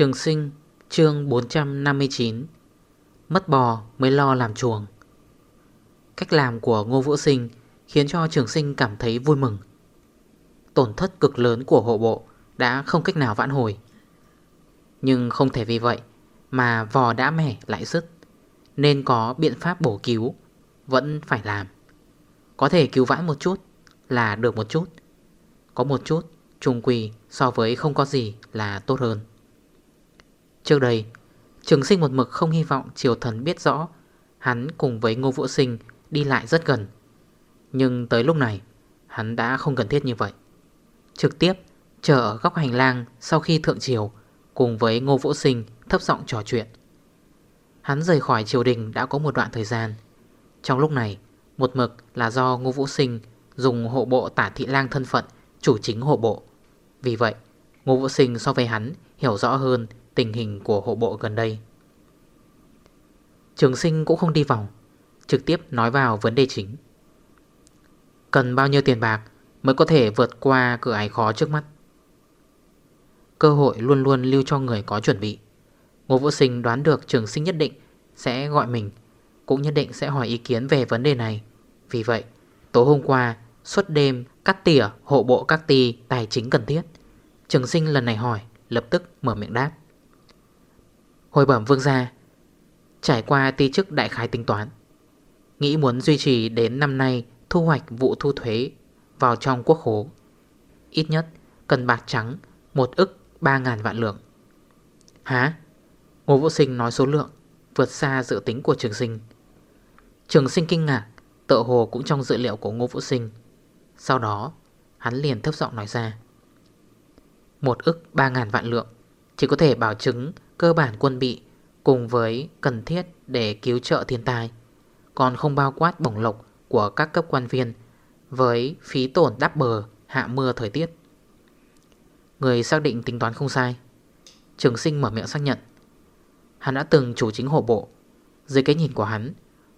Trường sinh, chương 459 Mất bò mới lo làm chuồng. Cách làm của Ngô Vũ Sinh khiến cho trường sinh cảm thấy vui mừng. Tổn thất cực lớn của hộ bộ đã không cách nào vãn hồi. Nhưng không thể vì vậy mà vò đã mẻ lại dứt Nên có biện pháp bổ cứu, Vẫn phải làm. Có thể cứu vãn một chút là được một chút. Có một chút trung quỳ so với không có gì là tốt hơn. Trước đây, Trường sinh một mực không hy vọng Triều Thần biết rõ Hắn cùng với Ngô Vũ Sinh đi lại rất gần. Nhưng tới lúc này, Hắn đã không cần thiết như vậy. Trực tiếp chờ ở góc hành lang Sau khi Thượng Triều Cùng với Ngô Vũ Sinh thấp giọng trò chuyện. Hắn rời khỏi triều đình đã có một đoạn thời gian. Trong lúc này, Một mực là do Ngô Vũ Sinh Dùng hộ bộ tả thị lang thân phận Chủ chính hộ bộ. Vì vậy, Ngô Vũ Sinh so với hắn hiểu rõ hơn tình hình của hộ bộ gần đây. Trường sinh cũng không đi vòng, Trực tiếp nói vào vấn đề chính. Cần bao nhiêu tiền bạc Mới có thể vượt qua cửa ải khó trước mắt? Cơ hội luôn luôn lưu cho người có chuẩn bị. Ngô Vũ Sinh đoán được trường sinh nhất định Sẽ gọi mình, Cũng nhất định sẽ hỏi ý kiến về vấn đề này. Vì vậy, tối hôm qua, Suốt đêm cắt tỉa hộ bộ các ty Tài chính cần thiết. Trường sinh lần này hỏi, Lập tức mở miệng đáp. Hồi bẩm vương gia, Trải qua ti chức đại khái tính toán, Nghĩ muốn duy trì đến năm nay Thu hoạch vụ thu thuế Vào trong quốc khố, Ít nhất cần bạc trắng Một ức 3.000 vạn lượng. Hả? Ngô Vũ Sinh nói số lượng, Vượt xa dự tính của trường sinh. Trường sinh kinh ngạc Tợ hồ cũng trong dự liệu của Ngô Vũ Sinh. Sau đó, Hắn liền thấp giọng nói ra. Một ức 3.000 vạn lượng, Chỉ có thể bảo chứng cơ bản quân bị cùng với cần thiết để cứu trợ thiên tai, còn không bao quát bổng lộc của các cấp quan viên với phí tổn đắp bờ hạ mưa thời tiết. Người xác định tính toán không sai. Trường sinh mở miệng xác nhận. Hắn đã từng chủ chính hộ bộ. Dưới cái nhìn của hắn,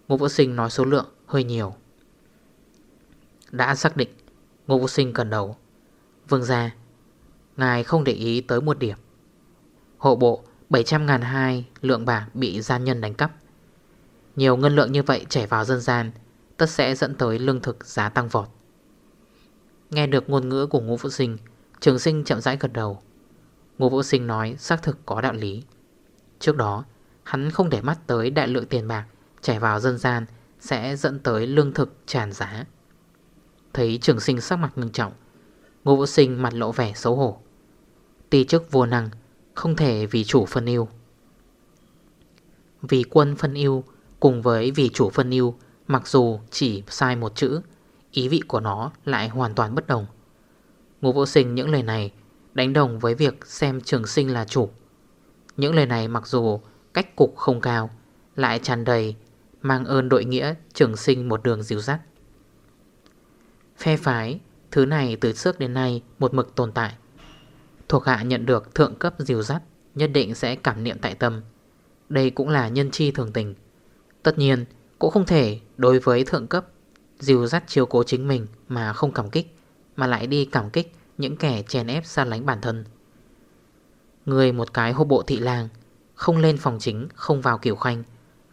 Ngô Vũ Sinh nói số lượng hơi nhiều. Đã xác định, Ngô Vũ Sinh cần đầu. Vương ra, ngài không để ý tới một điểm. Hộ bộ 700 ngàn hai lượng bạc bị gian nhân đánh cắp. Nhiều ngân lượng như vậy chảy vào dân gian, Tất sẽ dẫn tới lương thực giá tăng vọt. Nghe được ngôn ngữ của Ngô Vũ Sinh, Trường sinh chậm rãi gật đầu. Ngô Vũ Sinh nói xác thực có đạo lý. Trước đó, Hắn không để mắt tới đại lượng tiền bạc Chảy vào dân gian Sẽ dẫn tới lương thực tràn giá. Thấy trường sinh sắc mặt ngưng trọng, Ngô Vũ Sinh mặt lộ vẻ xấu hổ. Ti chức vô năng không thể vì chủ phân yêu Vì quân phân yêu Cùng với vì chủ phân yêu Mặc dù chỉ sai một chữ, Ý vị của nó lại hoàn toàn bất đồng. Ngô Vũ Sinh những lời này Đánh đồng với việc xem trường sinh là chủ. Những lời này mặc dù Cách cục không cao, Lại tràn đầy, Mang ơn đội nghĩa trường sinh một đường dịu dắt. Phe phái Thứ này từ trước đến nay Một mực tồn tại. Thuộc hạ nhận được thượng cấp dìu dắt, Nhất định sẽ cảm niệm tại tâm. Đây cũng là nhân chi thường tình. Tất nhiên, cũng không thể đối với thượng cấp Dìu dắt chiếu cố chính mình mà không cảm kích, Mà lại đi cảm kích những kẻ chèn ép xa lánh bản thân. Người một cái hô bộ thị lang, Không lên phòng chính, Không vào kiểu khanh,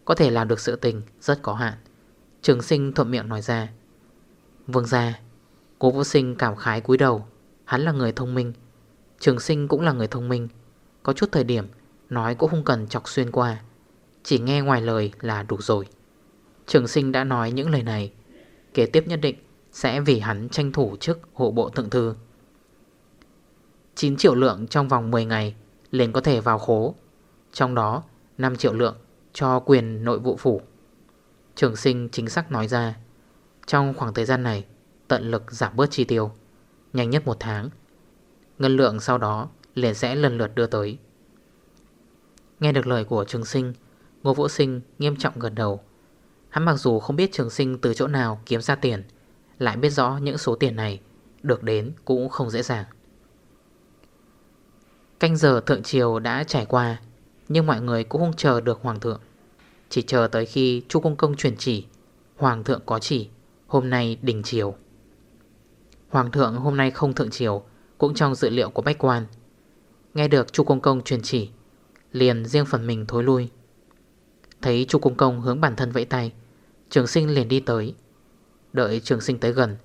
Có thể làm được sự tình rất có hạn. Trường sinh thuận miệng nói ra, Vương ra Cố vũ sinh cảm khái cúi đầu, Hắn là người thông minh Trường sinh cũng là người thông minh. Có chút thời điểm, Nói cũng không cần chọc xuyên qua. Chỉ nghe ngoài lời là đủ rồi. Trường sinh đã nói những lời này. Kế tiếp nhất định Sẽ vì hắn tranh thủ chức hộ bộ thượng thư. 9 triệu lượng trong vòng 10 ngày liền có thể vào khố. Trong đó 5 triệu lượng cho quyền nội vụ phủ. Trường sinh chính xác nói ra. Trong khoảng thời gian này, Tận lực giảm bớt chi tiêu. Nhanh nhất một tháng Ngân lượng sau đó liền sẽ lần lượt đưa tới. Nghe được lời của trường sinh, Ngô Vũ Sinh nghiêm trọng gần đầu. Hắn mặc dù không biết trường sinh từ chỗ nào kiếm ra tiền, Lại biết rõ những số tiền này Được đến cũng không dễ dàng. Canh giờ thượng triều đã trải qua, Nhưng mọi người cũng không chờ được hoàng thượng. Chỉ chờ tới khi chu công công truyền chỉ, Hoàng thượng có chỉ, Hôm nay đình triều. Hoàng thượng hôm nay không thượng triều cũng trong dự liệu của bách quan. Nghe được chu công công truyền chỉ, Liền riêng phần mình thối lui. Thấy chu công công hướng bản thân vẫy tay, Trường sinh liền đi tới. Đợi trường sinh tới gần,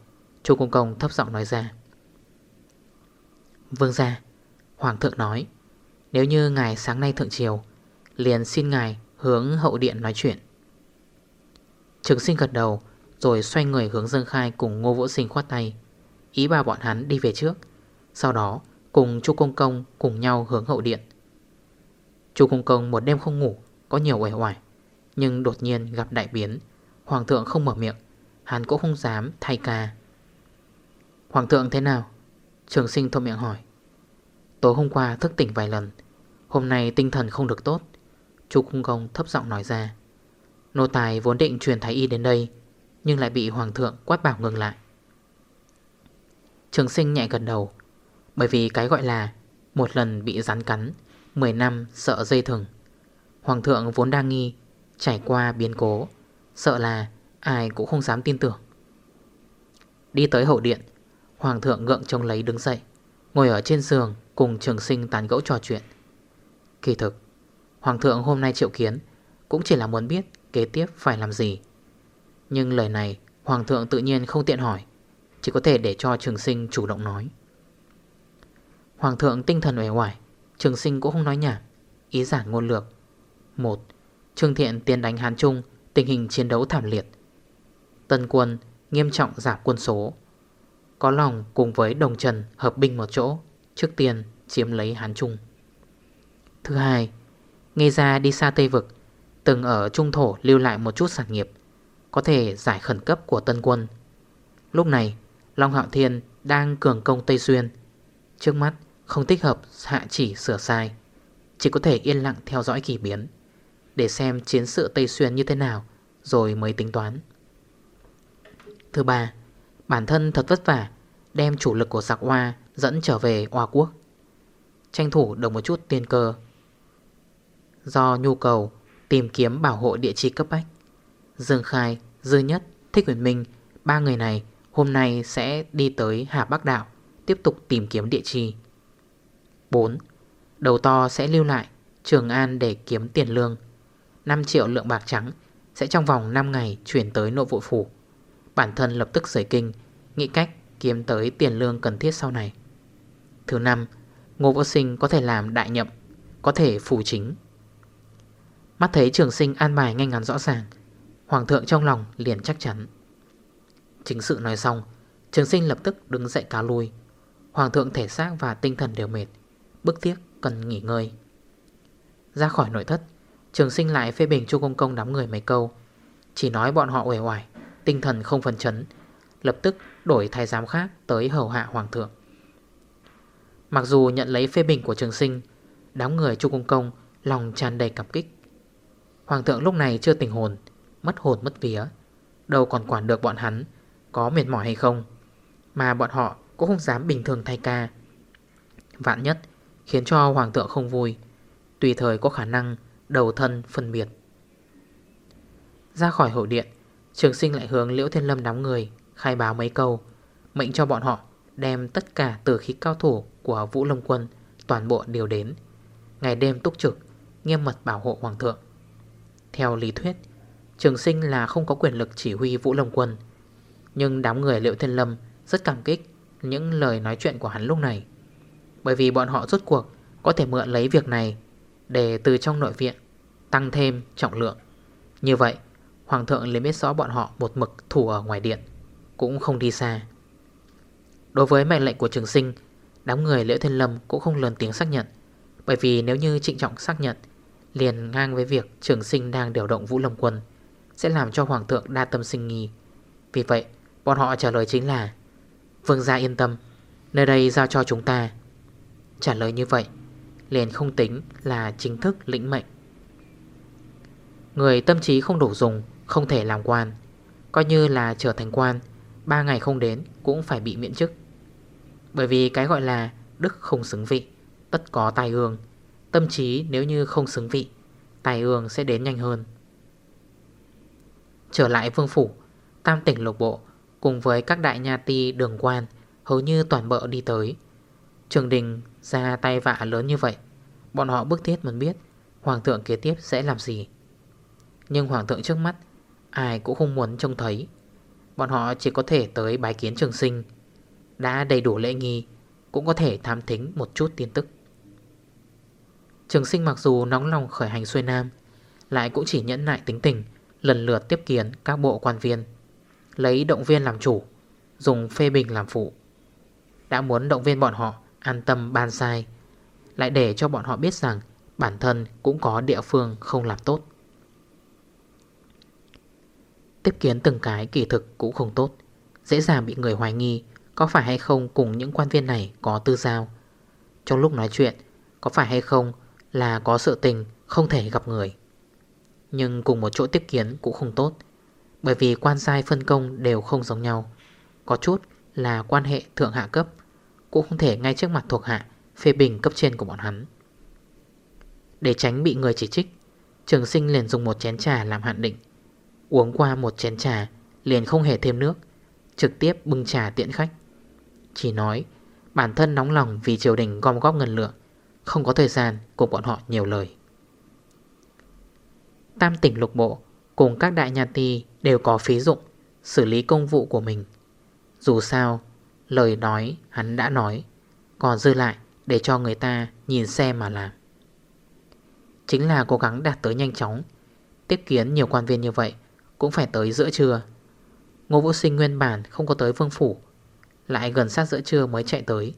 Chu công công thấp giọng nói ra. Vương ra Hoàng thượng nói, Nếu như ngài sáng nay thượng triều, Liền xin ngài hướng hậu điện nói chuyện. Trường sinh gật đầu, Rồi xoay người hướng Dương Khai cùng Ngô Vũ Sinh khoát tay. Ý bảo bọn hắn đi về trước. Sau đó, cùng chu Công Công cùng nhau hướng hậu điện. Chu Công Công một đêm không ngủ, Có nhiều quẻ hoài Nhưng đột nhiên gặp đại biến. Hoàng thượng không mở miệng, Hắn cũng không dám thay ca. Hoàng thượng thế nào? Trường sinh thôi miệng hỏi. Tối hôm qua thức tỉnh vài lần, Hôm nay tinh thần không được tốt. Chu Cung Công thấp giọng nói ra. Nô tài vốn định truyền thái y đến đây, Nhưng lại bị hoàng thượng quát bảo ngừng lại. Trường sinh nhẹ gần đầu bởi vì cái gọi là Một lần bị rắn cắn 10 năm sợ dây thừng. Hoàng thượng vốn đang nghi, Trải qua biến cố, Sợ là ai cũng không dám tin tưởng. Đi tới hậu điện, Hoàng thượng gượng trông lấy đứng dậy, Ngồi ở trên giường cùng trường sinh tán gẫu trò chuyện. Kỳ thực, Hoàng thượng hôm nay triệu kiến Cũng chỉ là muốn biết kế tiếp phải làm gì. Nhưng lời này Hoàng thượng tự nhiên không tiện hỏi, Chỉ có thể để cho trường sinh chủ động nói. Hoàng thượng tinh thần uể hoài Trường sinh cũng không nói nhảm, Ý giản ngôn lược. Một, Trương Thiện tiến đánh Hán Trung, Tình hình chiến đấu thảm liệt. Tân quân nghiêm trọng giảm quân số. Có lòng cùng với Đồng Trần hợp binh một chỗ, Trước tiên chiếm lấy Hán Trung. Thứ hai Nghe ra đi xa Tây Vực, Từng ở Trung Thổ lưu lại một chút sản nghiệp, Có thể giải khẩn cấp của tân quân. Lúc này, Long Hạo Thiên đang cường công Tây Xuyên. Trước mắt không thích hợp hạ chỉ sửa sai. Chỉ có thể yên lặng theo dõi kỳ biến Để xem chiến sự Tây Xuyên như thế nào Rồi mới tính toán. Thứ ba Bản thân thật vất vả Đem chủ lực của giặc hoa dẫn trở về Hoa Quốc. Tranh thủ được một chút tiền cơ. Do nhu cầu tìm kiếm bảo hộ địa chỉ cấp bách Dương Khai, Dư Nhất, Thích Huyền Minh Ba người này hôm nay sẽ đi tới Hà Bắc Đạo Tiếp tục tìm kiếm địa chỉ 4. Đầu to sẽ lưu lại, Trường An để kiếm tiền lương. 5 triệu lượng bạc trắng Sẽ trong vòng 5 ngày chuyển tới nội vụ phủ. Bản thân lập tức rời kinh, Nghĩ cách kiếm tới tiền lương cần thiết sau này. Thứ năm, Ngô Võ Sinh có thể làm đại nhậm, Có thể phủ chính. Mắt thấy trường sinh an bài ngay ngắn rõ ràng, Hoàng thượng trong lòng liền chắc chắn. Chính sự nói xong, Trường sinh lập tức đứng dậy cáo lui. Hoàng thượng thể xác và tinh thần đều mệt Bức tiếc cần nghỉ ngơi. Ra khỏi nội thất, Trường sinh lại phê bình chu công công đám người mấy câu. Chỉ nói bọn họ uể oải, Tinh thần không phần chấn, Lập tức đổi thái giám khác tới hầu hạ hoàng thượng. Mặc dù nhận lấy phê bình của trường sinh, Đám người chu công công Lòng tràn đầy cảm kích. Hoàng thượng lúc này chưa tình hồn, Mất hồn mất vía, Đâu còn quản được bọn hắn, Có mệt mỏi hay không, Mà bọn họ cũng không dám bình thường thay ca. Vạn nhất Khiến cho hoàng thượng không vui. Tùy thời có khả năng, đầu thân phân biệt. Ra khỏi hội điện, Trường sinh lại hướng Liễu Thiên Lâm đám người, Khai báo mấy câu, Mệnh cho bọn họ đem tất cả tử khí cao thủ Của Vũ Lâm Quân Toàn bộ đều đến. Ngày đêm túc trực, Nghiêm mật bảo hộ Hoàng thượng. Theo lý thuyết, Trường sinh là không có quyền lực chỉ huy Vũ Lâm Quân. Nhưng đám người Liễu Thiên Lâm Rất cảm kích những lời nói chuyện của hắn lúc này. Bởi vì bọn họ rốt cuộc Có thể mượn lấy việc này Để từ trong nội viện Tăng thêm trọng lượng. Như vậy, Hoàng thượng liền biết rõ bọn họ một mực thủ ở ngoài điện, Cũng không đi xa. Đối với mệnh lệnh của trường sinh, Đám người Liễu Thiên Lâm cũng không lớn tiếng xác nhận, Bởi vì nếu như trịnh trọng xác nhận, Liền ngang với việc trường sinh đang điều động Vũ Lâm Quân, Sẽ làm cho Hoàng thượng đa tâm sinh nghi. Vì vậy, bọn họ trả lời chính là, Vương gia yên tâm, Nơi đây giao cho chúng ta trả lời như vậy, Liền không tính là chính thức lĩnh mệnh. Người tâm trí không đủ dùng, Không thể làm quan, Coi như là trở thành quan, ba ngày không đến cũng phải bị miễn chức. Bởi vì cái gọi là Đức không xứng vị, Tất có tai ương. Tâm trí nếu như không xứng vị Tài ương sẽ đến nhanh hơn. Trở lại vương phủ, Tam tỉnh lục bộ Cùng với các đại nha ti đường quan Hầu như toàn bợ đi tới. Trường đình ra tay vạ lớn như vậy, Bọn họ bức thiết muốn biết Hoàng thượng kế tiếp sẽ làm gì. Nhưng hoàng thượng trước mắt, Ai cũng không muốn trông thấy. Bọn họ chỉ có thể tới bái kiến trường sinh. Đã đầy đủ lễ nghi, Cũng có thể tham thính một chút tin tức. Trường sinh mặc dù nóng lòng khởi hành xuôi nam, Lại cũng chỉ nhẫn nại tính tình, Lần lượt tiếp kiến các bộ quan viên, Lấy động viên làm chủ, Dùng phê bình làm phụ. Đã muốn động viên bọn họ An tâm ban sai, Lại để cho bọn họ biết rằng Bản thân cũng có địa phương không làm tốt. Tiếp kiến từng cái kỳ thực cũng không tốt, Dễ dàng bị người hoài nghi Có phải hay không cùng những quan viên này có tư giao. Trong lúc nói chuyện, Có phải hay không là có sự tình không thể gặp người. Nhưng cùng một chỗ tiếp kiến cũng không tốt, Bởi vì quan sai phân công đều không giống nhau, Có chút là quan hệ thượng hạ cấp cũng không thể ngay trước mặt thuộc hạ, Phê bình cấp trên của bọn hắn. Để tránh bị người chỉ trích, Trường sinh liền dùng một chén trà làm hạn định. Uống qua một chén trà, Liền không hề thêm nước, Trực tiếp bưng trà tiện khách. Chỉ nói, bản thân nóng lòng vì triều đình gom góp ngân lượng, Không có thời gian cùng bọn họ nhiều lời. Tam tỉnh lục bộ, Cùng các đại nhà ti đều có phí dụng, Xử lý công vụ của mình. Dù sao Lời nói hắn đã nói, Còn dư lại để cho người ta nhìn xem mà làm. Chính là cố gắng đạt tới nhanh chóng, Tiếp kiến nhiều quan viên như vậy cũng phải tới giữa trưa. Ngô Vũ Sinh nguyên bản không có tới vương phủ, Lại gần sát giữa trưa mới chạy tới.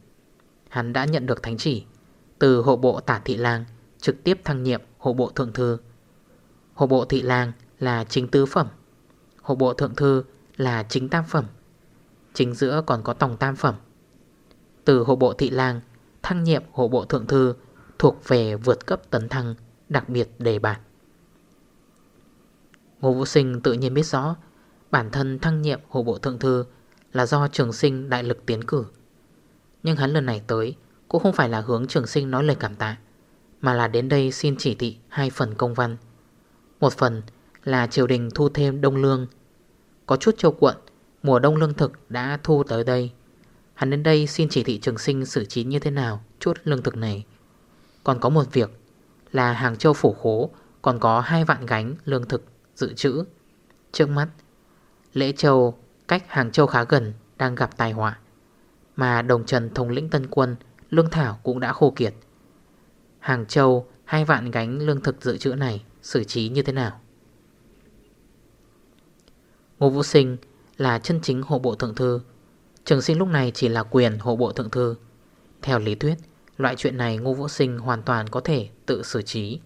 Hắn đã nhận được thánh chỉ Từ hộ bộ tả thị lang, Trực tiếp thăng nhiệm hộ bộ thượng thư. Hộ bộ thị lang là chính tứ phẩm, Hộ bộ thượng thư là chính tam phẩm. Chính giữa còn có tổng tam phẩm. Từ hộ bộ thị lang, Thăng nhiệm hộ bộ thượng thư Thuộc về vượt cấp tấn thăng, Đặc biệt đề bạt. Ngô Vũ Sinh tự nhiên biết rõ, Bản thân thăng nhiệm hộ bộ thượng thư Là do trường sinh đại lực tiến cử. Nhưng hắn lần này tới Cũng không phải là hướng trường sinh nói lời cảm tạ, Mà là đến đây xin chỉ thị Hai phần công văn. Một phần là triều đình thu thêm đông lương, Có chút châu quận Mùa đông lương thực đã thu tới đây. Hắn đến đây xin chỉ thị trường sinh xử trí như thế nào Chút lương thực này. Còn có một việc, Là Hàng Châu phủ khố, Còn có hai vạn gánh lương thực dự trữ. Trước mắt, Lễ Châu cách Hàng Châu khá gần Đang gặp tai họa, Mà đồng trần thống lĩnh tân quân, Lương Thảo cũng đã khô kiệt. Hàng Châu hai vạn gánh lương thực dự trữ này Xử trí như thế nào? Ngô Vũ Sinh là chân chính hộ bộ thượng thư. Trường sinh lúc này chỉ là quyền hộ bộ thượng thư. Theo lý thuyết, Loại chuyện này Ngô Vũ Sinh hoàn toàn có thể tự xử trí.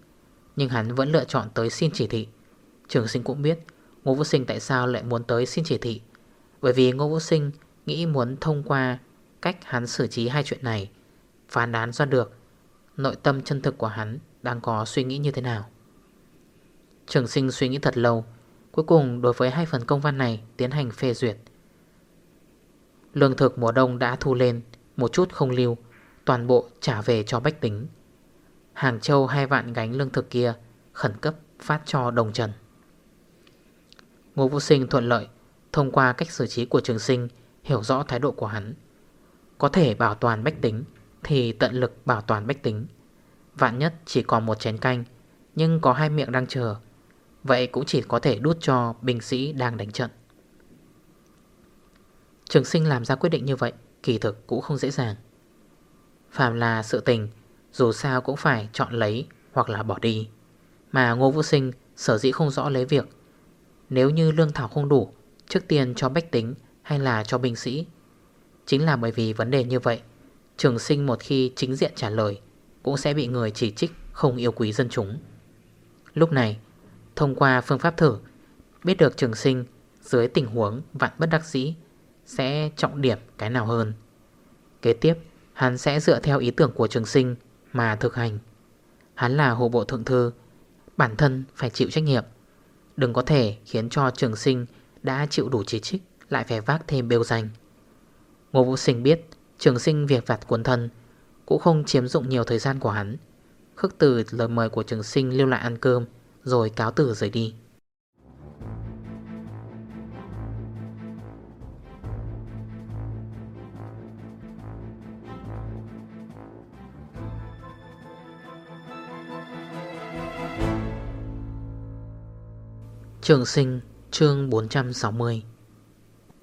Nhưng hắn vẫn lựa chọn tới xin chỉ thị. Trường sinh cũng biết Ngô Vũ Sinh tại sao lại muốn tới xin chỉ thị. Bởi vì Ngô Vũ Sinh nghĩ muốn thông qua cách hắn xử trí hai chuyện này, Phán đoán ra được Nội tâm chân thực của hắn đang có suy nghĩ như thế nào. Trường sinh suy nghĩ thật lâu Cuối cùng, đối với hai phần công văn này tiến hành phê duyệt. Lương thực mùa đông đã thu lên, Một chút không lưu, Toàn bộ trả về cho bách tính. Hàng châu hai vạn gánh lương thực kia Khẩn cấp phát cho đồng trần. Ngô Vũ Sinh thuận lợi, Thông qua cách xử trí của trường sinh, Hiểu rõ thái độ của hắn. Có thể bảo toàn bách tính Thì tận lực bảo toàn bách tính. Vạn nhất chỉ còn một chén canh, Nhưng có hai miệng đang chờ Vậy cũng chỉ có thể đút cho binh sĩ đang đánh trận. Trường sinh làm ra quyết định như vậy, Kỳ thực cũng không dễ dàng. Phạm là sự tình, Dù sao cũng phải chọn lấy Hoặc là bỏ đi. Mà Ngô Vũ Sinh sở dĩ không rõ lấy việc, nếu như lương thảo không đủ, Trước tiên cho bách tính hay là cho binh sĩ. Chính là bởi vì vấn đề như vậy, Trường sinh một khi chính diện trả lời, Cũng sẽ bị người chỉ trích không yêu quý dân chúng. Lúc này Thông qua phương pháp thử, Biết được trường sinh dưới tình huống vạn bất đắc dĩ Sẽ trọng điểm cái nào hơn. Kế tiếp, Hắn sẽ dựa theo ý tưởng của trường sinh Mà thực hành. Hắn là hộ bộ thượng thư, Bản thân phải chịu trách nhiệm. Đừng có thể khiến cho trường sinh Đã chịu đủ chỉ trích Lại phải vác thêm bêu danh. Ngô Vũ Sinh biết Trường sinh việc vặt cuốn thân Cũng không chiếm dụng nhiều thời gian của hắn. Khước từ lời mời của trường sinh lưu lại ăn cơm rồi cáo tử rời đi. Trường sinh, chương 460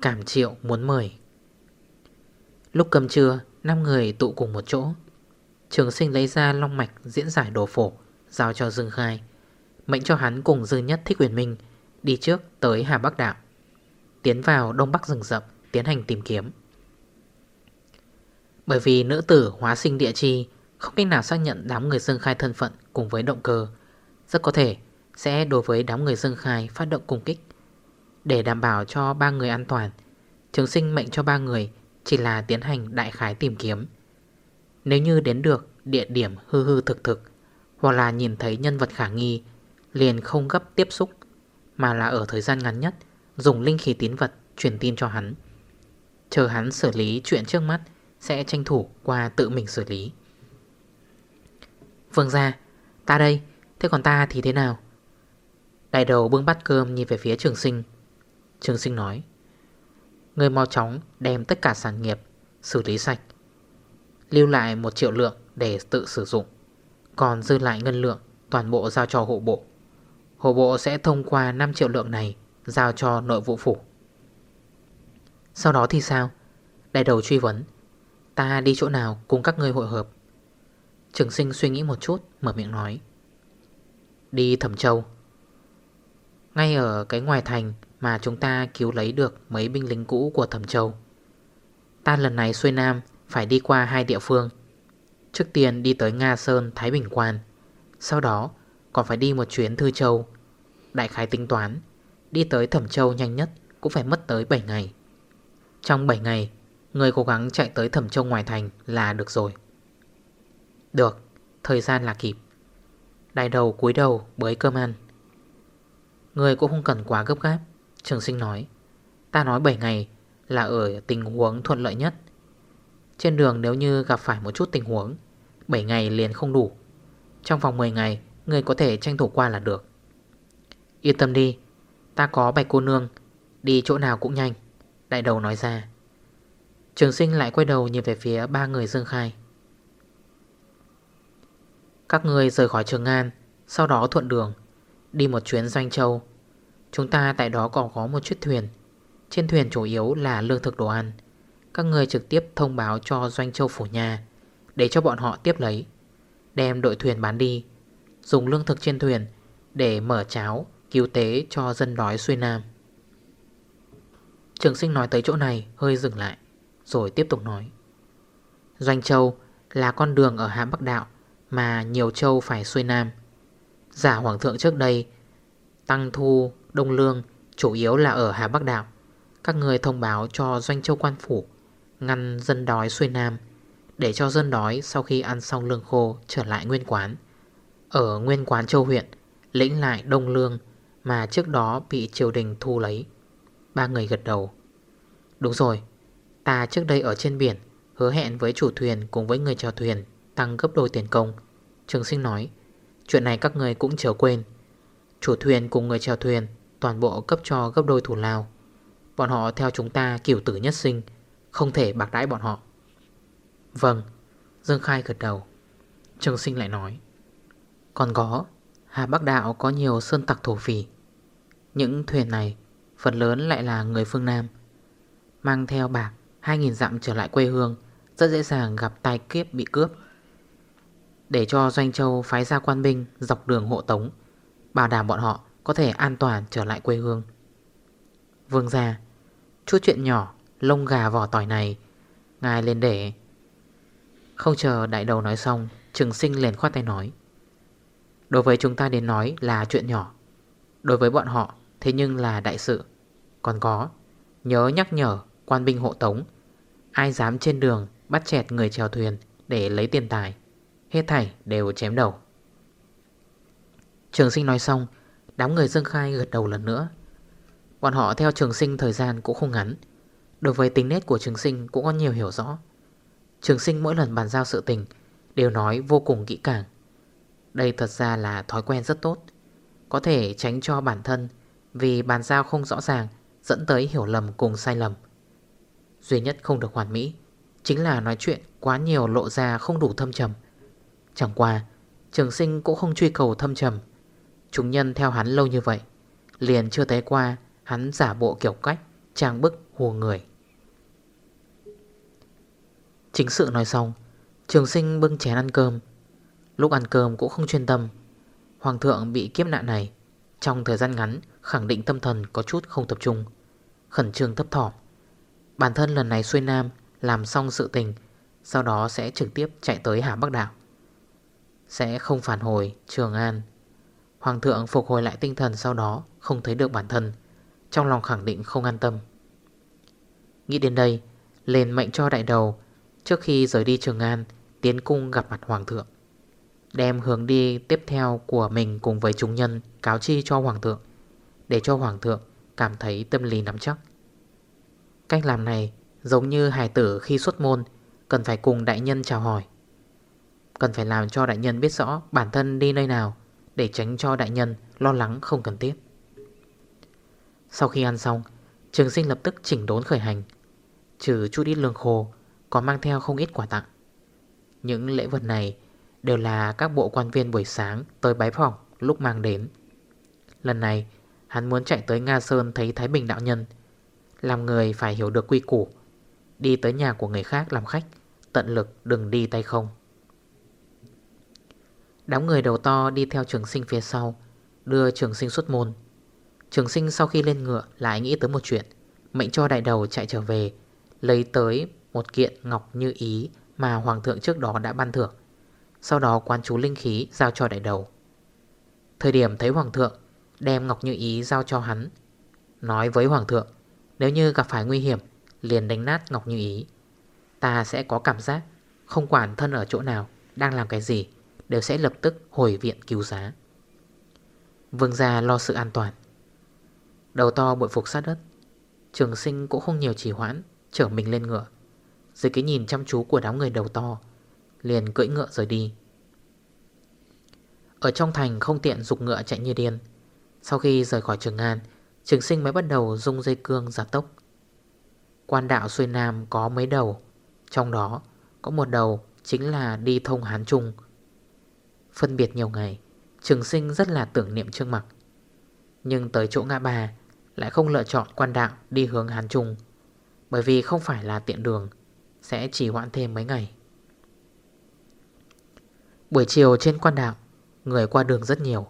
Cảm triệu muốn mời. Lúc cầm trưa 5 người tụ cùng một chỗ. Trường sinh lấy ra long mạch diễn giải đồ phổ, Giao cho Dương Khai. Mệnh cho hắn cùng dư Nhất Thích Huyền Minh Đi trước tới Hà Bắc Đạo, Tiến vào Đông Bắc rừng rậm, Tiến hành tìm kiếm. Bởi vì nữ tử hóa sinh địa chi, Không cách nào xác nhận đám người Dương Khai thân phận Cùng với động cơ, Rất có thể sẽ đối với đám người Dương Khai phát động cung kích. Để đảm bảo cho ba người an toàn, Trường sinh mệnh cho ba người Chỉ là tiến hành đại khái tìm kiếm. Nếu như đến được địa điểm hư hư thực thực, Hoặc là nhìn thấy nhân vật khả nghi Liền không gấp tiếp xúc, Mà là ở thời gian ngắn nhất, Dùng linh khí tín vật truyền tin cho hắn. Chờ hắn xử lý chuyện trước mắt, Sẽ tranh thủ qua tự mình xử lý. Vương ra Ta đây, Thế còn ta thì thế nào? Đại đầu bưng bát cơm nhìn về phía trường sinh. Trường sinh nói, Người mau chóng đem tất cả sản nghiệp Xử lý sạch, Lưu lại 1 triệu lượng để tự sử dụng, Còn dư lại ngân lượng Toàn bộ giao cho hộ bộ. Hồ bộ sẽ thông qua 5 triệu lượng này Giao cho nội vụ phủ. Sau đó thì sao? Đại đầu truy vấn. Ta đi chỗ nào cùng các người hội hợp? Trường sinh suy nghĩ một chút Mở miệng nói. Đi Thẩm Châu. Ngay ở cái ngoài thành mà chúng ta cứu lấy được mấy binh lính cũ của Thẩm Châu. Ta lần này xuôi Nam phải đi qua hai địa phương. Trước tiên đi tới Nga Sơn, Thái Bình Quan. Sau đó còn phải đi một chuyến Thư Châu. Đại khái tính toán Đi tới Thẩm Châu nhanh nhất cũng phải mất tới 7 ngày. Trong 7 ngày Người cố gắng chạy tới Thẩm Châu ngoài thành là được rồi. Được, thời gian là kịp. Đại đầu cúi đầu bới cơm ăn. Người cũng không cần quá gấp gáp Trường sinh nói Ta nói 7 ngày là ở tình huống thuận lợi nhất. Trên đường nếu như gặp phải một chút tình huống 7 ngày liền không đủ. Trong vòng 10 ngày Người có thể tranh thủ qua là được. Yên tâm đi, Ta có bạch cô nương, Đi chỗ nào cũng nhanh, Đại đầu nói ra. Trường sinh lại quay đầu nhìn về phía ba người Dương Khai. Các người rời khỏi Trường An, Sau đó thuận đường, Đi một chuyến Doanh Châu. Chúng ta tại đó còn có một chiếc thuyền. Trên thuyền chủ yếu là lương thực đồ ăn. Các người trực tiếp thông báo cho Doanh Châu Phủ Nhà, Để cho bọn họ tiếp lấy, Đem đội thuyền bán đi. Dùng lương thực trên thuyền Để mở cháo, cứu tế cho dân đói xuôi Nam. Trường sinh nói tới chỗ này, hơi dừng lại, Rồi tiếp tục nói. Doanh Châu là con đường ở Hãm Bắc Đạo Mà nhiều châu phải xuôi Nam. Giả Hoàng thượng trước đây, Tăng thu, Đông Lương chủ yếu là ở Hà Bắc Đạo. Các người thông báo cho Doanh Châu Quan Phủ Ngăn dân đói xuôi Nam Để cho dân đói sau khi ăn xong lương khô trở lại nguyên quán. Ở nguyên quán Châu huyện, Lĩnh lại Đông Lương Mà trước đó bị triều đình thu lấy. Ba người gật đầu. Đúng rồi, Ta trước đây ở trên biển, Hứa hẹn với chủ thuyền cùng với người chèo thuyền Tăng gấp đôi tiền công. Trường sinh nói, Chuyện này các người cũng chờ quên. Chủ thuyền cùng người chèo thuyền Toàn bộ cấp cho gấp đôi thủ lao. Bọn họ theo chúng ta kiểu tử nhất sinh, Không thể bạc đãi bọn họ. Vâng Dương Khai gật đầu. Trường sinh lại nói còn có, Hà Bắc Đạo có nhiều sơn tặc thổ phỉ. Những thuyền này, Phần lớn lại là người phương Nam. Mang theo bạc 2.000 dặm trở lại quê hương, Rất dễ dàng gặp tai kiếp bị cướp. Để cho Doanh Châu phái ra quan binh Dọc đường hộ tống, Bảo đảm bọn họ có thể an toàn trở lại quê hương. Vương ra Chút chuyện nhỏ, Lông gà vỏ tỏi này, Ngài lên để. Không chờ đại đầu nói xong, Trường sinh liền khoát tay nói. Đối với chúng ta đến nói là chuyện nhỏ. Đối với bọn họ, Thế nhưng là đại sự. Còn có, Nhớ nhắc nhở quan binh hộ tống. Ai dám trên đường Bắt chẹt người chèo thuyền Để lấy tiền tài, Hết thảy đều chém đầu. Trường sinh nói xong, Đám người dương khai gật đầu lần nữa. Bọn họ theo trường sinh thời gian cũng không ngắn. Đối với tính nét của trường sinh cũng có nhiều hiểu rõ. Trường sinh mỗi lần bàn giao sự tình Đều nói vô cùng kỹ càng. Đây thật ra là thói quen rất tốt. Có thể tránh cho bản thân Vì bàn giao không rõ ràng Dẫn tới hiểu lầm cùng sai lầm. Duy nhất không được hoàn mỹ Chính là nói chuyện quá nhiều lộ ra không đủ thâm trầm. Chẳng qua, Trường sinh cũng không truy cầu thâm trầm. Chúng nhân theo hắn lâu như vậy, Liền chưa thấy qua Hắn giả bộ kiểu cách, Trang bức hùa người. Chính sự nói xong, Trường sinh bưng chén ăn cơm Lúc ăn cơm cũng không chuyên tâm. Hoàng thượng bị kiếp nạn này. Trong thời gian ngắn, khẳng định tâm thần có chút không tập trung. Khẩn trương thấp thỏm. Bản thân lần này xuôi nam Làm xong sự tình, Sau đó sẽ trực tiếp chạy tới Hà Bắc Đảo. Sẽ không phản hồi Trường An. Hoàng thượng phục hồi lại tinh thần sau đó, Không thấy được bản thân. Trong lòng khẳng định không an tâm. Nghĩ đến đây, Lên mệnh cho đại đầu, Trước khi rời đi Trường An, Tiến cung gặp mặt Hoàng thượng. Đem hướng đi tiếp theo của mình Cùng với chúng nhân cáo chi cho Hoàng thượng, Để cho Hoàng thượng cảm thấy tâm lý nắm chắc. Cách làm này giống như hài tử khi xuất môn, Cần phải cùng đại nhân chào hỏi. Cần phải làm cho đại nhân biết rõ bản thân đi nơi nào, Để tránh cho đại nhân lo lắng không cần thiết. Sau khi ăn xong, Trường sinh lập tức chỉnh đốn khởi hành, Trừ chút ít lương khô Có mang theo không ít quà tặng. Những lễ vật này Đều là các bộ quan viên buổi sáng Tới bái phòng lúc mang đến. Lần này, hắn muốn chạy tới Nga Sơn Thấy Thái Bình đạo nhân, Làm người phải hiểu được quy củ, Đi tới nhà của người khác làm khách, Tận lực đừng đi tay không. Đám người đầu to đi theo trường sinh phía sau, Đưa trường sinh xuất môn. Trường sinh sau khi lên ngựa lại nghĩ tới một chuyện, Mệnh cho đại đầu chạy trở về, Lấy tới một kiện ngọc như ý Mà hoàng thượng trước đó đã ban thưởng. Sau đó quan chú linh khí giao cho đại đầu. Thời điểm thấy hoàng thượng, Đem ngọc như ý giao cho hắn, Nói với hoàng thượng, Nếu như gặp phải nguy hiểm, Liền đánh nát ngọc như ý. Ta sẽ có cảm giác, Không quản thân ở chỗ nào, Đang làm cái gì, Đều sẽ lập tức hồi viện cứu giá. Vương gia lo sự an toàn. Đầu to bội phục sát đất, Trường sinh cũng không nhiều trì hoãn Chở mình lên ngựa. Dưới cái nhìn chăm chú của đám người đầu to Liền cưỡi ngựa rời đi. Ở trong thành không tiện dục ngựa chạy như điên. Sau khi rời khỏi trường An, Trường sinh mới bắt đầu dung dây cương giả tốc. Quan đạo xuôi Nam có mấy đầu, Trong đó có một đầu chính là đi thông Hán Trung. Phân biệt nhiều ngày, Trường sinh rất là tưởng niệm Trương Mặc. Nhưng tới chỗ ngã ba Lại không lựa chọn quan đạo đi hướng Hán Trung, Bởi vì không phải là tiện đường, Sẽ chỉ hoãn thêm mấy ngày. Buổi chiều trên quan đạo Người qua đường rất nhiều.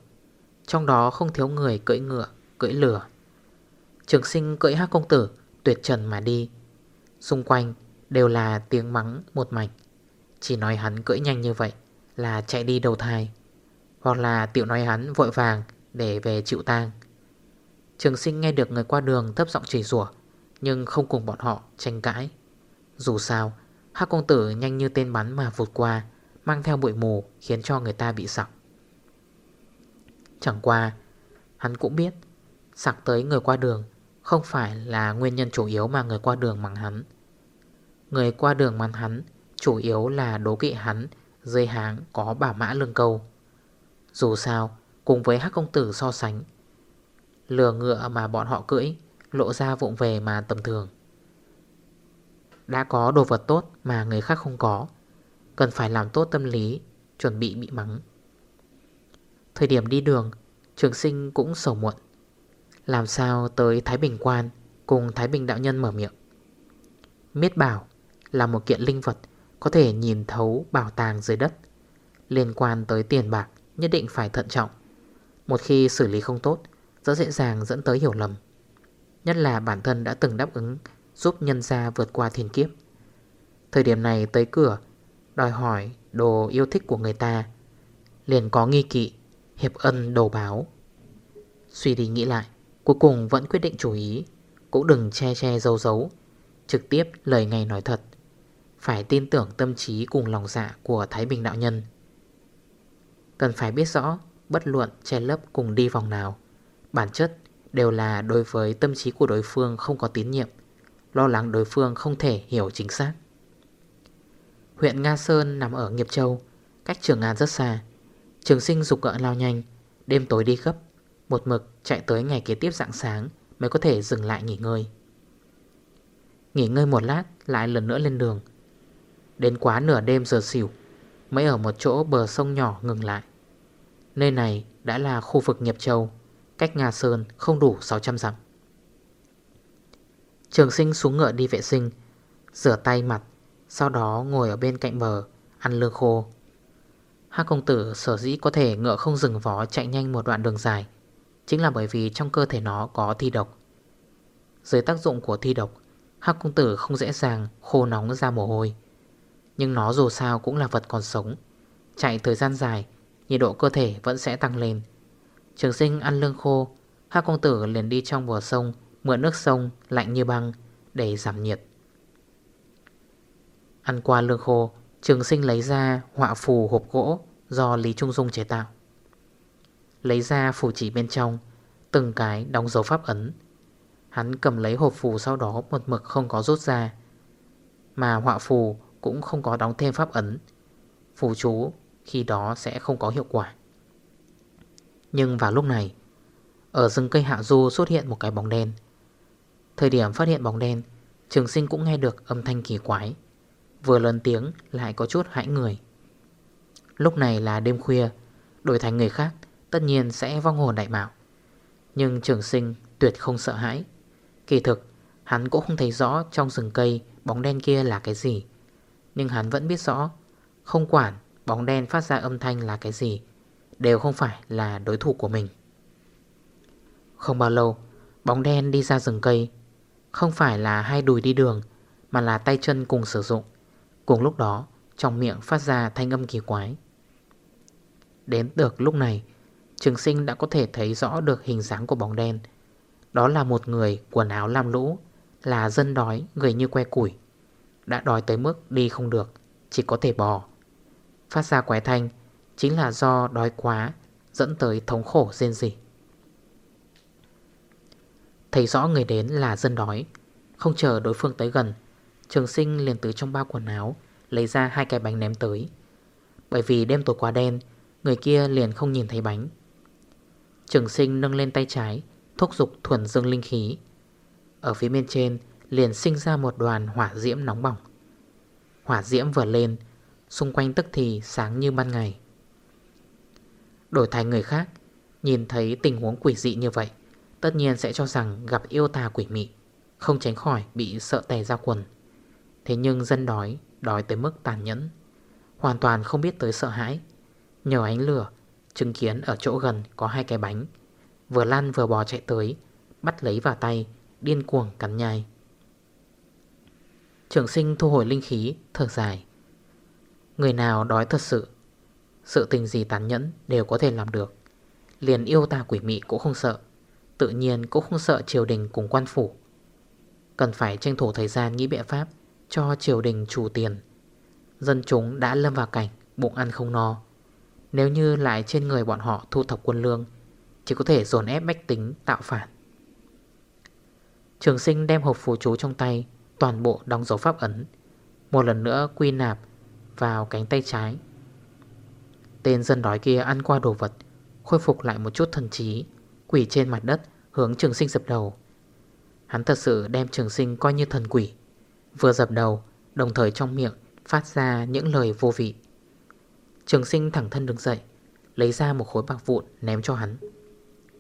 Trong đó không thiếu người cưỡi ngựa, Cưỡi lửa Trường sinh cưỡi hát công tử, Tuyệt trần mà đi. Xung quanh đều là tiếng mắng một mảnh Chỉ nói hắn cưỡi nhanh như vậy Là chạy đi đầu thai. Hoặc là tiểu nói hắn vội vàng Để về chịu tang. Trường sinh nghe được người qua đường thấp giọng chỉ rủa, Nhưng không cùng bọn họ tranh cãi. Dù sao Hác công tử nhanh như tên bắn mà vụt qua Mang theo bụi mù khiến cho người ta bị sặc. Chẳng qua, Hắn cũng biết, Sặc tới người qua đường Không phải là nguyên nhân chủ yếu mà người qua đường mắng hắn. Người qua đường mắng hắn Chủ yếu là đố kỵ hắn Dưới háng có bảo mã lương câu. Dù sao, Cùng với hắc công tử so sánh, Lừa ngựa mà bọn họ cưỡi Lộ ra vụng về mà tầm thường. Đã có đồ vật tốt mà người khác không có Cần phải làm tốt tâm lý, Chuẩn bị bị mắng. Thời điểm đi đường, Trường sinh cũng sầu muộn. Làm sao tới Thái Bình Quan Cùng Thái Bình Đạo Nhân mở miệng? Miết bảo là một kiện linh vật Có thể nhìn thấu bảo tàng dưới đất. Liên quan tới tiền bạc Nhất định phải thận trọng. Một khi xử lý không tốt, Rất dễ dàng dẫn tới hiểu lầm. Nhất là bản thân đã từng đáp ứng Giúp nhân gia vượt qua thiên kiếp. Thời điểm này tới cửa Đòi hỏi đồ yêu thích của người ta. Liền có nghi kỵ, Hiệp ân đồ báo. Suy đi nghĩ lại, Cuối cùng vẫn quyết định chú ý. Cũng đừng che che giấu giấu, Trực tiếp lời ngày nói thật. Phải tin tưởng tâm trí cùng lòng dạ của Thái Bình Đạo Nhân. Cần phải biết rõ, Bất luận che lấp cùng đi vòng nào, Bản chất đều là đối với tâm trí của đối phương không có tín nhiệm, Lo lắng đối phương không thể hiểu chính xác. Huyện Nga Sơn nằm ở Nghiệp Châu, Cách Trường An rất xa. Trường sinh dục gỡ lao nhanh, Đêm tối đi gấp, Một mực chạy tới ngày kế tiếp dạng sáng Mới có thể dừng lại nghỉ ngơi. Nghỉ ngơi một lát, Lại lần nữa lên đường. Đến quá nửa đêm giờ xỉu, Mới ở một chỗ bờ sông nhỏ ngừng lại. Nơi này đã là khu vực Nghiệp Châu, Cách Nga Sơn không đủ 600 dặm. Trường sinh xuống ngựa đi vệ sinh, Rửa tay mặt sau đó ngồi ở bên cạnh bờ, Ăn lương khô. Hác công tử sở dĩ có thể ngựa không dừng vó Chạy nhanh một đoạn đường dài, Chính là bởi vì trong cơ thể nó có thi độc. Dưới tác dụng của thi độc Hác công tử không dễ dàng khô nóng ra mồ hôi. Nhưng nó dù sao cũng là vật còn sống. Chạy thời gian dài, Nhiệt độ cơ thể vẫn sẽ tăng lên. Trường sinh ăn lương khô Hác công tử liền đi trong bờ sông, Mượn nước sông lạnh như băng Để giảm nhiệt. Ăn qua lương khô, Trường sinh lấy ra họa phù hộp gỗ Do Lý Trung Dung chế tạo. Lấy ra phù chỉ bên trong, Từng cái đóng dấu pháp ấn. Hắn cầm lấy hộp phù sau đó Một mực không có rút ra, Mà họa phù cũng không có đóng thêm pháp ấn. Phù chú khi đó sẽ không có hiệu quả. Nhưng vào lúc này, Ở rừng cây hạ du xuất hiện một cái bóng đen. Thời điểm phát hiện bóng đen, Trường sinh cũng nghe được âm thanh kỳ quái. Vừa lớn tiếng lại có chút hãi người. Lúc này là đêm khuya, Đổi thành người khác, Tất nhiên sẽ vong hồn đại mạo. Nhưng trường sinh tuyệt không sợ hãi. Kỳ thực, Hắn cũng không thấy rõ trong rừng cây Bóng đen kia là cái gì. Nhưng hắn vẫn biết rõ, Không quản bóng đen phát ra âm thanh là cái gì, Đều không phải là đối thủ của mình. Không bao lâu, Bóng đen đi ra rừng cây. Không phải là hai đùi đi đường, Mà là tay chân cùng sử dụng. Cùng lúc đó, Trong miệng phát ra thanh âm kỳ quái. Đến được lúc này, Trường sinh đã có thể thấy rõ được hình dáng của bóng đen. Đó là một người quần áo lam lũ, Là dân đói, người như que củi. Đã đói tới mức đi không được, Chỉ có thể bò. Phát ra quái thanh, Chính là do đói quá, Dẫn tới thống khổ riêng gì Thấy rõ người đến là dân đói, Không chờ đối phương tới gần Trường sinh liền từ trong bao quần áo, Lấy ra hai cái bánh ném tới. Bởi vì đêm tối quá đen, Người kia liền không nhìn thấy bánh. Trường sinh nâng lên tay trái, Thúc dục thuần dương linh khí. Ở phía bên trên liền sinh ra một đoàn hỏa diễm nóng bỏng. Hỏa diễm vừa lên, Xung quanh tức thì sáng như ban ngày. Đổi thành người khác, Nhìn thấy tình huống quỷ dị như vậy, Tất nhiên sẽ cho rằng gặp yêu tà quỷ mị, Không tránh khỏi bị sợ tè ra quần. Thế nhưng dân đói Đói tới mức tàn nhẫn. Hoàn toàn không biết tới sợ hãi. Nhờ ánh lửa, Chứng kiến ở chỗ gần có hai cái bánh. Vừa lăn vừa bò chạy tới, Bắt lấy vào tay, Điên cuồng cắn nhai. Trường sinh thu hồi linh khí, Thở dài. Người nào đói thật sự Sự tình gì tàn nhẫn đều có thể làm được. Liền yêu ta quỷ mị cũng không sợ, Tự nhiên cũng không sợ triều đình cùng quan phủ. Cần phải tranh thủ thời gian nghĩ biện pháp. Cho triều đình chủ tiền. Dân chúng đã lâm vào cảnh Bụng ăn không no. Nếu như lại trên người bọn họ thu thập quân lương, Chỉ có thể dồn ép bách tính tạo phản. Trường sinh đem hộp phù chú trong tay, Toàn bộ đóng dấu pháp ấn, Một lần nữa quy nạp vào cánh tay trái. Tên dân đói kia ăn qua đồ vật, Khôi phục lại một chút thần trí Quỷ trên mặt đất hướng trường sinh dập đầu. Hắn thật sự đem trường sinh coi như thần quỷ. Vừa dập đầu, Đồng thời trong miệng phát ra những lời vô vị. Trường sinh thẳng thân đứng dậy, Lấy ra một khối bạc vụn ném cho hắn.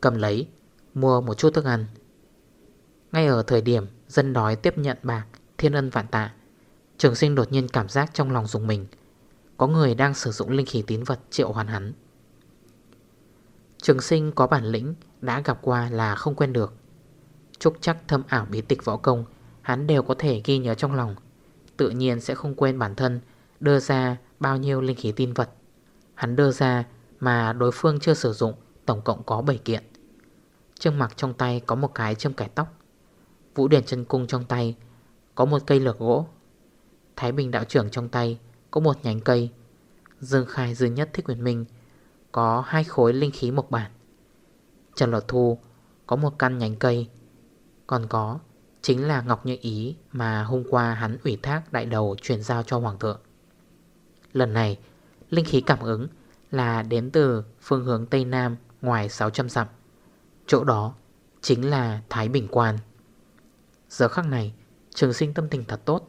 Cầm lấy, Mua một chút thức ăn. Ngay ở thời điểm dân đói tiếp nhận bạc, Thiên ân vạn tạ, Trường sinh đột nhiên cảm giác trong lòng dùng mình. Có người đang sử dụng linh khí tín vật triệu hoàn hắn. Trường sinh có bản lĩnh Đã gặp qua là không quen được. Trúc chắc thâm ảo bí tịch võ công Hắn đều có thể ghi nhớ trong lòng. Tự nhiên sẽ không quên bản thân, Đưa ra bao nhiêu linh khí tin vật. Hắn đưa ra mà đối phương chưa sử dụng, Tổng cộng có 7 kiện. Trương mặc trong tay có một cái châm cải tóc. Vũ điển chân cung trong tay Có một cây lược gỗ. Thái Bình đạo trưởng trong tay Có một nhánh cây. Dương Khai, Dương Nhất, Thích Quyền Minh Có hai khối linh khí mộc bản. Trần Lột Thu có một căn nhánh cây. Còn có Chính là Ngọc Như Ý Mà hôm qua hắn ủy thác đại đầu Chuyển giao cho Hoàng thượng. Lần này, Linh khí cảm ứng là đến từ phương hướng Tây Nam ngoài 600 dặm. Chỗ đó chính là Thái Bình Quan. Giờ khắc này, Trường sinh tâm tình thật tốt.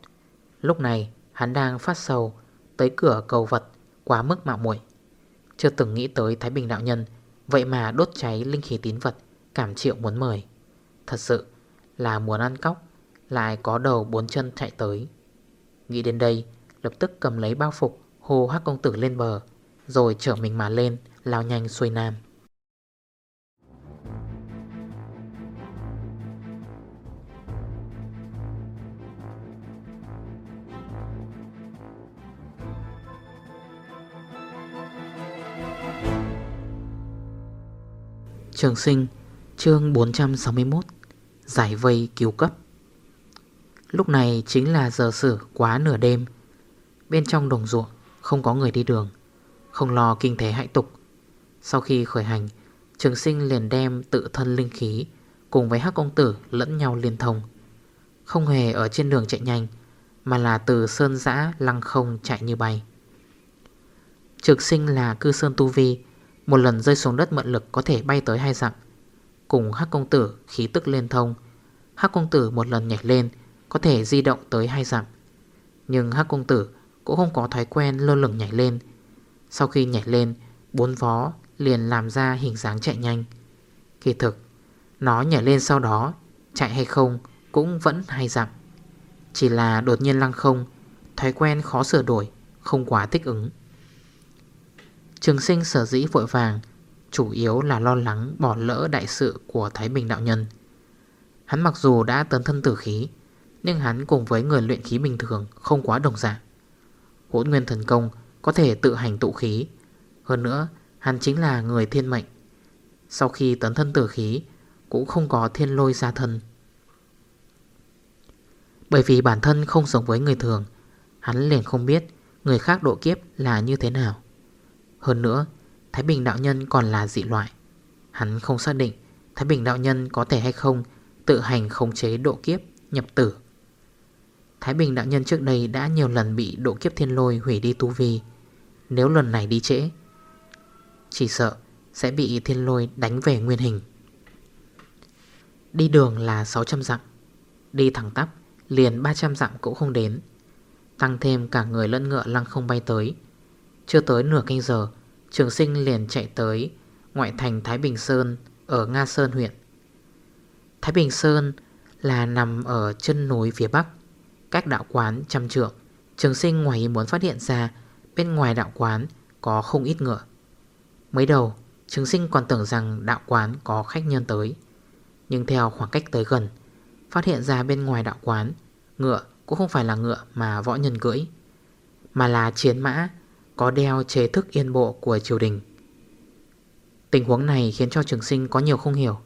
Lúc này, hắn đang phát sầu Tới cửa cầu vật quá mức mạo muội. Chưa từng nghĩ tới Thái Bình Đạo Nhân, Vậy mà đốt cháy linh khí tín vật, Cảm triệu muốn mời. Thật sự là muốn ăn cóc, Lại có đầu bốn chân chạy tới. Nghĩ đến đây, Lập tức cầm lấy bao phục Hồ hắc công tử lên bờ, Rồi trở mình mà lên, Lao nhanh xuôi nam. Trường sinh, chương 461 Giải vây cứu cấp. Lúc này chính là giờ sử quá nửa đêm. Bên trong đồng ruộng, không có người đi đường. Không lo kinh thế hại tục. Sau khi khởi hành, Trường sinh liền đem tự thân linh khí Cùng với hắc công tử lẫn nhau liên thông. Không hề ở trên đường chạy nhanh, Mà là từ sơn giã lăng không chạy như bay. Trực sinh là cư sơn tu vi, một lần rơi xuống đất mượn lực có thể bay tới hai dặm. Cùng hắc công tử khí tức liên thông. Hắc công tử một lần nhảy lên, Có thể di động tới hai dặm. Nhưng hắc công tử cũng không có thói quen lơ lửng nhảy lên. Sau khi nhảy lên, Bốn vó liền làm ra hình dáng chạy nhanh. Kỳ thực, Nó nhảy lên sau đó, Chạy hay không cũng vẫn hai dặm. Chỉ là đột nhiên lăng không, Thói quen khó sửa đổi, Không quá thích ứng. Trường sinh sở dĩ vội vàng Chủ yếu là lo lắng bỏ lỡ đại sự của Thái Bình Đạo Nhân. Hắn mặc dù đã tấn thân tử khí, Nhưng hắn cùng với người luyện khí bình thường Không quá đồng dạng. Hỗn nguyên thần công có thể tự hành tụ khí. Hơn nữa, Hắn chính là người thiên mệnh. Sau khi tấn thân tử khí, Cũng không có thiên lôi ra thân. Bởi vì bản thân không sống với người thường, Hắn liền không biết Người khác độ kiếp là như thế nào. Hơn nữa Thái Bình Đạo Nhân còn là dị loại. Hắn không xác định Thái Bình Đạo Nhân có thể hay không Tự hành khống chế độ kiếp, nhập tử. Thái Bình Đạo Nhân trước đây đã nhiều lần bị độ kiếp thiên lôi hủy đi tu vi. Nếu lần này đi trễ, Chỉ sợ sẽ bị thiên lôi đánh về nguyên hình. Đi đường là 600 dặm, Đi thẳng tắp liền 300 dặm cũng không đến. Tăng thêm cả người lẫn ngựa lăng không bay tới. Chưa tới nửa canh giờ Trường sinh liền chạy tới Ngoại thành Thái Bình Sơn Ở Nga Sơn huyện. Thái Bình Sơn là nằm ở chân núi phía Bắc, Cách đạo quán trăm trượng. Trường sinh ngoài muốn phát hiện ra, Bên ngoài đạo quán có không ít ngựa. Mới đầu, Trường sinh còn tưởng rằng đạo quán có khách nhân tới. Nhưng theo khoảng cách tới gần, Phát hiện ra bên ngoài đạo quán, Ngựa cũng không phải là ngựa mà võ nhân cưỡi, Mà là chiến mã có đeo chế thức yên bộ của triều đình. Tình huống này khiến cho trường sinh có nhiều không hiểu.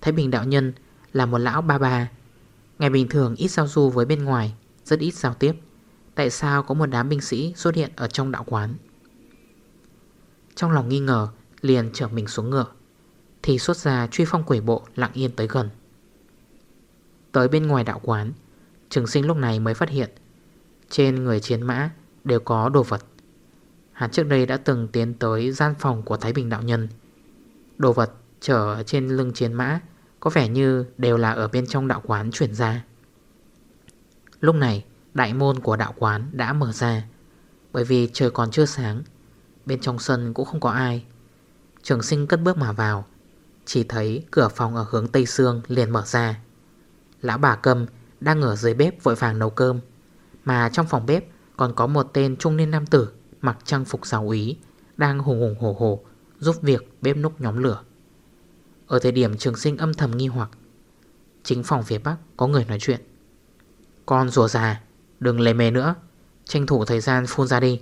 Thái Bình Đạo Nhân là một lão ba ba. Ngày bình thường ít giao du với bên ngoài, Rất ít giao tiếp. Tại sao có một đám binh sĩ xuất hiện ở trong đạo quán? Trong lòng nghi ngờ, Liền trở mình xuống ngựa. Thì xuất ra truy phong quỷ bộ lặng yên tới gần. Tới bên ngoài đạo quán, Trường sinh lúc này mới phát hiện, Trên người chiến mã đều có đồ vật. Hắn trước đây đã từng tiến tới gian phòng của Thái Bình Đạo Nhân. Đồ vật chở trên lưng chiến mã Có vẻ như đều là ở bên trong đạo quán chuyển ra. Lúc này, đại môn của đạo quán đã mở ra. Bởi vì trời còn chưa sáng, Bên trong sân cũng không có ai. Trường sinh cất bước mà vào, Chỉ thấy cửa phòng ở hướng Tây Sương liền mở ra. Lão bà cầm đang ở dưới bếp vội vàng nấu cơm, Mà trong phòng bếp còn có một tên trung niên nam tử. Mặc trang phục giáo ý Đang hùng hùng hổ hổ Giúp việc bếp núc nhóm lửa. Ở thời điểm trường sinh âm thầm nghi hoặc, Chính phòng phía Bắc có người nói chuyện. Con rùa già, Đừng lề mề nữa, Tranh thủ thời gian phun ra đi.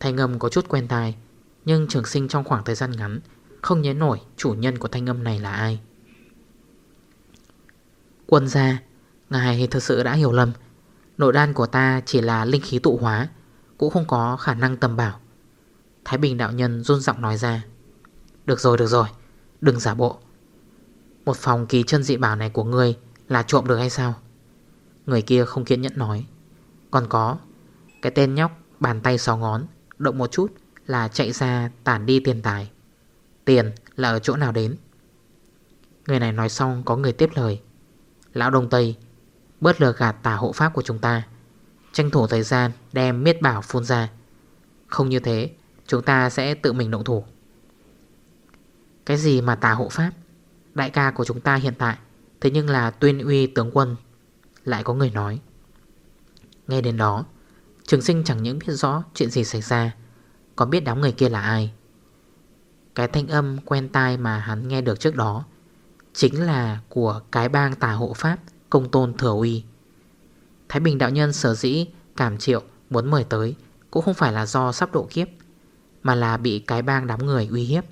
Thanh âm có chút quen tai, Nhưng trường sinh trong khoảng thời gian ngắn Không nhớ nổi chủ nhân của thanh âm này là ai. Quân gia, Ngài thật sự đã hiểu lầm. Nội đan của ta chỉ là linh khí tụ hóa cũng không có khả năng tầm bảo. Thái Bình đạo nhân run giọng nói ra, Được rồi được rồi, Đừng giả bộ. Một phòng kỳ chân dị bảo này của ngươi Là trộm được hay sao? Người kia không kiên nhẫn nói, Còn có, Cái tên nhóc bàn tay sáu ngón, Động một chút là chạy ra tản đi tiền tài. Tiền là ở chỗ nào đến? Người này nói xong có người tiếp lời, Lão Đông Tây, Bớt lừa gạt tả hộ pháp của chúng ta. Tranh thủ thời gian đem miết bảo phun ra. Không như thế, Chúng ta sẽ tự mình động thủ. Cái gì mà tà hộ pháp? Đại ca của chúng ta hiện tại, Thế nhưng là tuyên uy tướng quân, Lại có người nói. Nghe đến đó, Trường sinh chẳng những biết rõ chuyện gì xảy ra, Còn biết đám người kia là ai. Cái thanh âm quen tai mà hắn nghe được trước đó Chính là của cái bang tà hộ pháp Công tôn thừa uy. Thái Bình đạo nhân sở dĩ Cảm triệu muốn mời tới Cũng không phải là do sắp độ kiếp, Mà là bị cái bang đám người uy hiếp,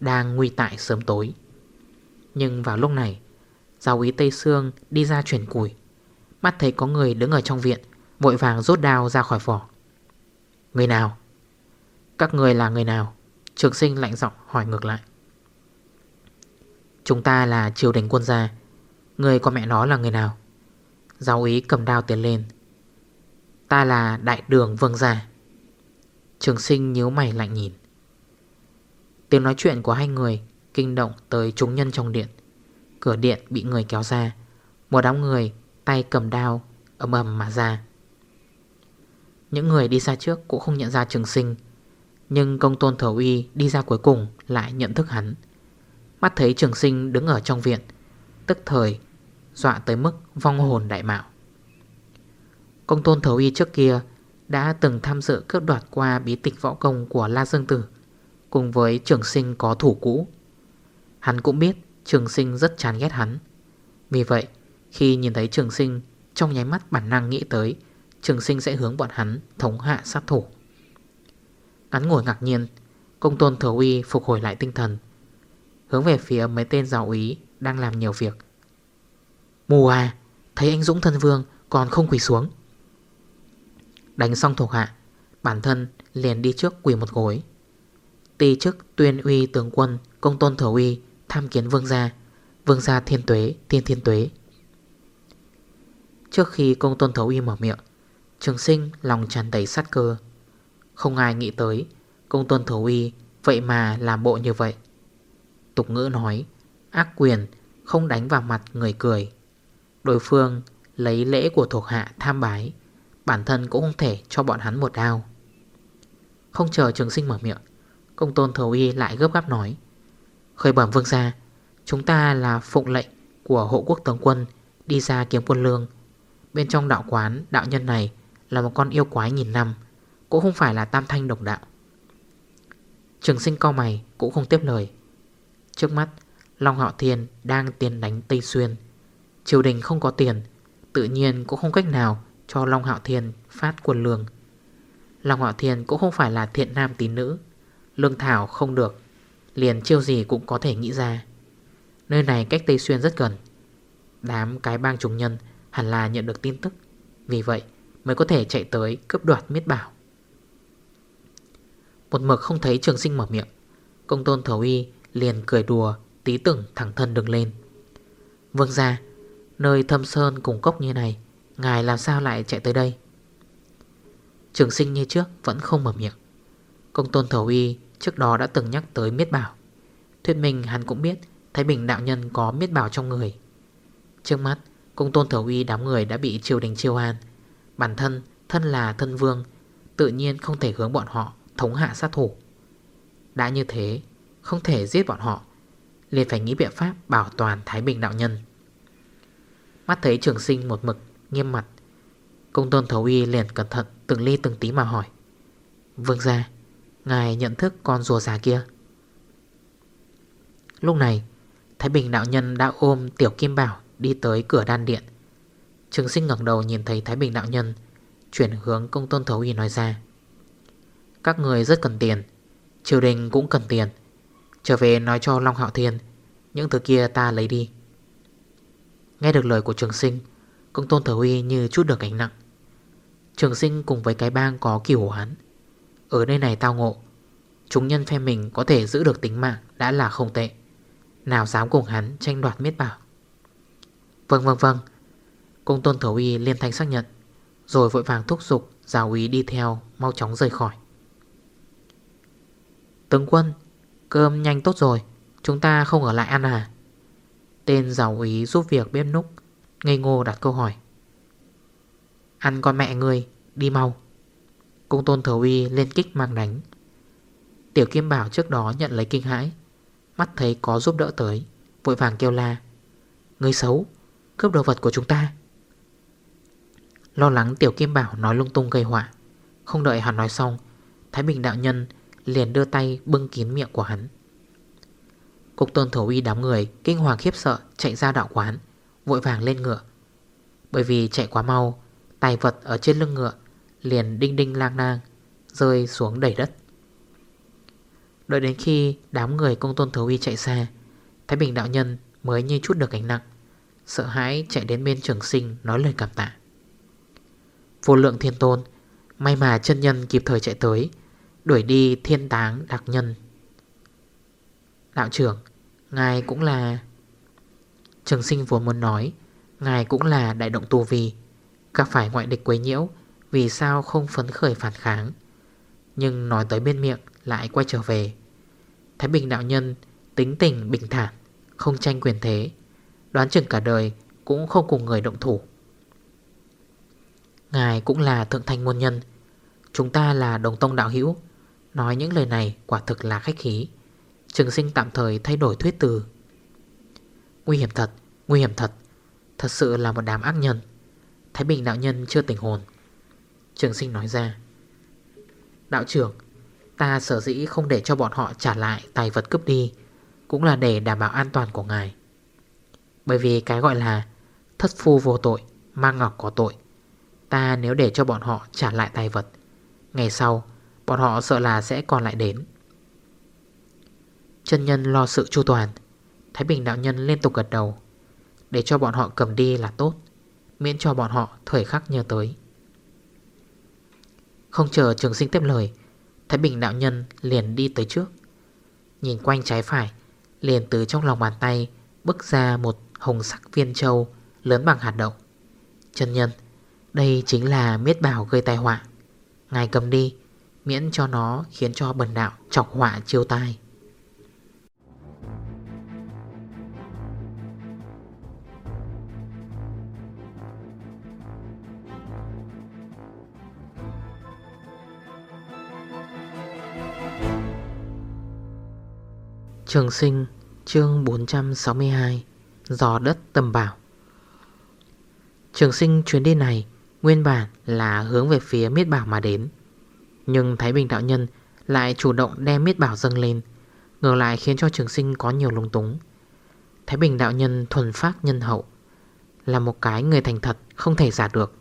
Đang nguy tại sớm tối. Nhưng vào lúc này, Giáo úy Tây Sương đi ra chuyển củi. Mắt thấy có người đứng ở trong viện, Vội vàng rút đao ra khỏi vỏ. Người nào? Các người là người nào? Trường sinh lạnh giọng hỏi ngược lại. Chúng ta là triều đình quân gia, Người có mẹ nó là người nào? Giáo ý cầm đao tiến lên. Ta là đại đường vương gia. Trường sinh nhíu mày lạnh nhìn. Tiếng nói chuyện của hai người Kinh động tới chúng nhân trong điện. Cửa điện bị người kéo ra. Một đám người tay cầm đao âm ầm mà ra. Những người đi xa trước cũng không nhận ra trường sinh, Nhưng công tôn thở uy đi ra cuối cùng lại nhận thức hắn. Mắt thấy trường sinh đứng ở trong viện, Tức thời Dọa tới mức vong hồn đại mạo. Công tôn thấu y trước kia Đã từng tham dự cướp đoạt qua bí tịch võ công của La Dương Tử, Cùng với trường sinh có thủ cũ. Hắn cũng biết trường sinh rất chán ghét hắn. Vì vậy, khi nhìn thấy trường sinh, Trong nháy mắt bản năng nghĩ tới, Trường sinh sẽ hướng bọn hắn thống hạ sát thủ. Ngắn ngồi ngạc nhiên, Công tôn thấu y phục hồi lại tinh thần, Hướng về phía mấy tên giáo úy Đang làm nhiều việc. Mù à Thấy anh Dũng thân vương còn không quỳ xuống. Đánh xong thuộc hạ, Bản thân liền đi trước quỳ một gối. Ti chức tuyên uy tướng quân, Công tôn thổ uy, Tham kiến vương gia Vương gia thiên tuế, thiên thiên tuế. Trước khi công tôn thấu uy mở miệng, Trường sinh lòng tràn đầy sát cơ. Không ai nghĩ tới, Công tôn thấu uy Vậy mà làm bộ như vậy. Tục ngữ nói, Ác quyền không đánh vào mặt người cười. Đối phương lấy lễ của thuộc hạ tham bái, Bản thân cũng không thể cho bọn hắn một đao. Không chờ trường sinh mở miệng, Công tôn thầu y lại gấp gáp nói, Khởi bẩm vương gia, Chúng ta là phụng lệnh của hộ quốc tướng quân Đi ra kiếm quân lương. Bên trong đạo quán đạo nhân này Là một con yêu quái nghìn năm, Cũng không phải là tam thanh độc đạo. Trường sinh co mày cũng không tiếp lời. Trước mắt, Long Hạo Thiên đang tiến đánh Tây Xuyên Triều đình không có tiền, Tự nhiên cũng không cách nào cho Long Hạo Thiên phát quần lương. Long Hạo Thiên cũng không phải là thiện nam tín nữ, Lương thảo không được, Liền chiêu gì cũng có thể nghĩ ra. Nơi này cách Tây Xuyên rất gần, Đám cái bang trùng nhân hẳn là nhận được tin tức, Vì vậy mới có thể chạy tới cướp đoạt miết bảo. Một mực không thấy trường sinh mở miệng, Công tôn thở y liền cười đùa, Tí tưởng thẳng thân đứng lên. Vâng ra Nơi thâm sơn cùng cốc như này, Ngài làm sao lại chạy tới đây? Trường sinh như trước Vẫn không mở miệng. Công tôn thầu y trước đó đã từng nhắc tới miết bảo. Thuyết minh hắn cũng biết Thái Bình đạo nhân có miết bảo trong người. Trước mắt, Công tôn thầu y đám người đã bị triều đình triều an. Bản thân thân là thân vương, Tự nhiên không thể hướng bọn họ Thống hạ sát thủ. Đã như thế, Không thể giết bọn họ, liền phải nghĩ biện pháp bảo toàn Thái Bình đạo nhân. Mắt thấy trường sinh một mực, Nghiêm mặt. Công tôn thấu y liền cẩn thận, từng ly từng tí mà hỏi. Vương ra Ngài nhận thức con rùa già kia? Lúc này, Thái Bình đạo nhân đã ôm Tiểu Kim Bảo Đi tới cửa đan điện. Trường sinh ngẩng đầu nhìn thấy Thái Bình đạo nhân, Chuyển hướng công tôn thấu y nói ra. Các người rất cần tiền, Triều đình cũng cần tiền. Trở về nói cho Long Hạo Thiên, Những thứ kia ta lấy đi. Nghe được lời của trường sinh Công tôn thở huy như chút được gánh nặng. Trường sinh cùng với cái bang có kỳ hổ hắn Ở nơi này tao ngộ, Chúng nhân phe mình có thể giữ được tính mạng Đã là không tệ. Nào dám cùng hắn tranh đoạt miết bảo. Vâng vâng vâng. Công tôn thổ uy liên thanh xác nhận, Rồi vội vàng thúc giục Giáo úy đi theo, mau chóng rời khỏi. Tướng quân, Cơm nhanh tốt rồi, Chúng ta không ở lại ăn à? Tên giàu ý giúp việc bếp núc. Ngây ngô đặt câu hỏi. Ăn con mẹ người Đi mau. Cung tôn thừa uy lên kích mang đánh. Tiểu Kim Bảo trước đó nhận lấy kinh hãi. Mắt thấy có giúp đỡ tới, Vội vàng kêu la. Người xấu, Cướp đồ vật của chúng ta. Lo lắng Tiểu Kim Bảo nói lung tung gây họa. Không đợi hắn nói xong, Thái Bình Đạo Nhân liền đưa tay bưng kín miệng của hắn. Cục tôn thổ uy đám người Kinh hoàng khiếp sợ chạy ra đạo quán, Vội vàng lên ngựa. Bởi vì chạy quá mau, Tài vật ở trên lưng ngựa Liền đinh đinh lang nang Rơi xuống đầy đất. Đợi đến khi đám người công tôn thấu uy chạy xa, Thái Bình đạo nhân mới như chút được gánh nặng, Sợ hãi chạy đến bên trường sinh nói lời cảm tạ. Vô lượng thiên tôn, May mà chân nhân kịp thời chạy tới, Đuổi đi thiên táng đặc nhân. Đạo trưởng, Ngài cũng là Trường sinh vốn muốn nói, Ngài cũng là đại động tù vì Các phải ngoại địch quấy nhiễu, Vì sao không phấn khởi phản kháng? Nhưng nói tới bên miệng Lại quay trở về. Thái Bình đạo nhân tính tình bình thản, Không tranh quyền thế, Đoán chừng cả đời cũng không cùng người động thủ. Ngài cũng là thượng thanh môn nhân, Chúng ta là đồng tông đạo hữu, Nói những lời này quả thực là khách khí. Trường sinh tạm thời thay đổi thuyết từ. Nguy hiểm thật, Nguy hiểm thật. Thật sự là một đám ác nhân. Thái Bình đạo nhân chưa tỉnh hồn. Trường sinh nói ra. Đạo trưởng, Ta sở dĩ không để cho bọn họ trả lại tài vật cướp đi, Cũng là để đảm bảo an toàn của ngài. Bởi vì cái gọi là Thất phu vô tội Mang ngọc có tội, Ta nếu để cho bọn họ trả lại tài vật, Ngày sau, Bọn họ sợ là sẽ còn lại đến. Chân nhân lo sự chu toàn. Thái Bình đạo nhân liên tục gật đầu. Để cho bọn họ cầm đi là tốt, Miễn cho bọn họ thời khắc nhớ tới. Không chờ trường sinh tiếp lời, Thái Bình đạo nhân liền đi tới trước. Nhìn quanh trái phải, Liền từ trong lòng bàn tay Bước ra một hồng sắc viên châu Lớn bằng hạt đậu. Chân nhân, Đây chính là miết bảo gây tai họa. Ngài cầm đi, Miễn cho nó khiến cho bần đạo chọc họa chiêu tai. Trường sinh, chương 462 Giò đất tầm bảo. Trường sinh chuyến đi này Nguyên bản là hướng về phía miết bảo mà đến. Nhưng Thái Bình Đạo Nhân Lại chủ động đem miết bảo dâng lên, Ngược lại khiến cho trường sinh có nhiều lung túng. Thái Bình Đạo Nhân thuần phát nhân hậu, Là một cái người thành thật Không thể giả được.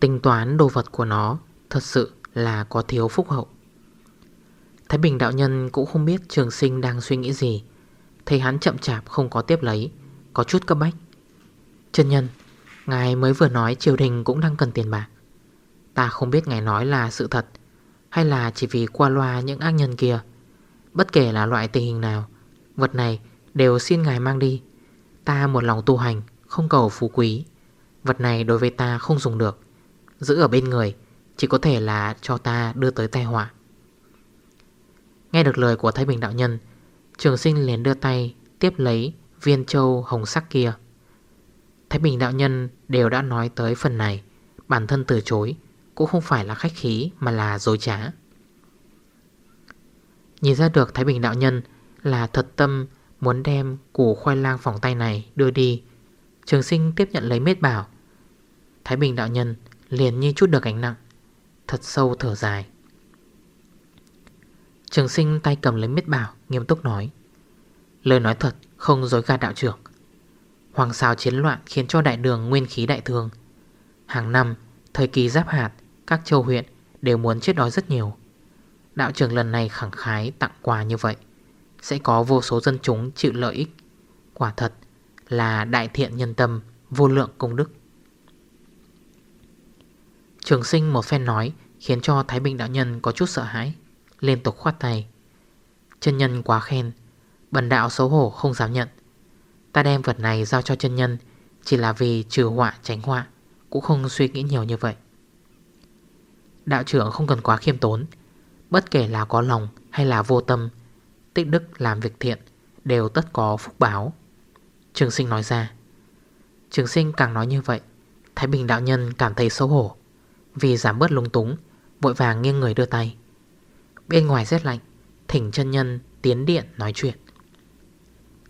Tính toán đồ vật của nó Thật sự là có thiếu phúc hậu. Thái Bình đạo nhân cũng không biết trường sinh đang suy nghĩ gì. Thấy hắn chậm chạp không có tiếp lấy, Có chút cấp bách. Chân nhân, Ngài mới vừa nói triều đình cũng đang cần tiền bạc Ta không biết ngài nói là sự thật, Hay là chỉ vì qua loa những ác nhân kia. Bất kể là loại tình hình nào, Vật này đều xin ngài mang đi. Ta một lòng tu hành, Không cầu phú quý. Vật này đối với ta không dùng được. Giữ ở bên người, Chỉ có thể là cho ta đưa tới tai họa. Nghe được lời của Thái Bình Đạo Nhân, Trường sinh liền đưa tay Tiếp lấy viên châu hồng sắc kia. Thái Bình Đạo Nhân đều đã nói tới phần này, Bản thân từ chối Cũng không phải là khách khí Mà là dối trá. Nhìn ra được Thái Bình Đạo Nhân Là thật tâm muốn đem củ khoai lang phòng tay này đưa đi, Trường sinh tiếp nhận lấy mết bảo. Thái Bình Đạo Nhân liền như chút được ánh nặng, Thật sâu thở dài. Trường sinh tay cầm lấy miết bảo, Nghiêm túc nói. Lời nói thật, không dối gạt đạo trưởng. Hoàng sao chiến loạn khiến cho đại đường nguyên khí đại thương. Hàng năm, Thời kỳ giáp hạt, Các châu huyện đều muốn chết đói rất nhiều. Đạo trưởng lần này khẳng khái tặng quà như vậy, Sẽ có vô số dân chúng chịu lợi ích. Quả thật là đại thiện nhân tâm, Vô lượng công đức. Trường sinh một phen nói Khiến cho Thái Bình đạo nhân có chút sợ hãi. Liên tục khoát tay. Chân nhân quá khen, Bần đạo xấu hổ không dám nhận. Ta đem vật này giao cho chân nhân, Chỉ là vì trừ họa tránh họa, Cũng không suy nghĩ nhiều như vậy. Đạo trưởng không cần quá khiêm tốn, Bất kể là có lòng hay là vô tâm, Tích đức làm việc thiện, Đều tất có phúc báo. Trường sinh nói ra. Trường sinh càng nói như vậy, Thái Bình đạo nhân cảm thấy xấu hổ, Vì giảm bớt lung túng, Vội vàng nghiêng người đưa tay. Bên ngoài rét lạnh, Thỉnh chân nhân tiến điện nói chuyện.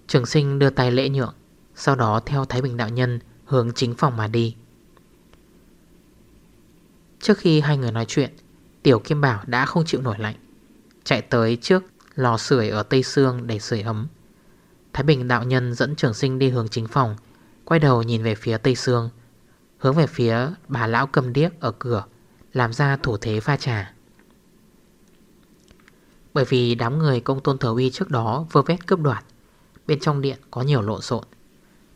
Trường sinh đưa tay lễ nhượng, Sau đó theo Thái Bình đạo nhân Hướng chính phòng mà đi. Trước khi hai người nói chuyện, Tiểu Kim Bảo đã không chịu nổi lạnh, Chạy tới trước lò sưởi ở Tây Sương để sưởi ấm. Thái Bình đạo nhân dẫn trường sinh đi hướng chính phòng, Quay đầu nhìn về phía Tây Sương, Hướng về phía bà lão cầm điếc ở cửa, Làm ra thủ thế pha trà. Bởi vì đám người công tôn thừa uy trước đó vơ vét cướp đoạt. Bên trong điện có nhiều lộn xộn.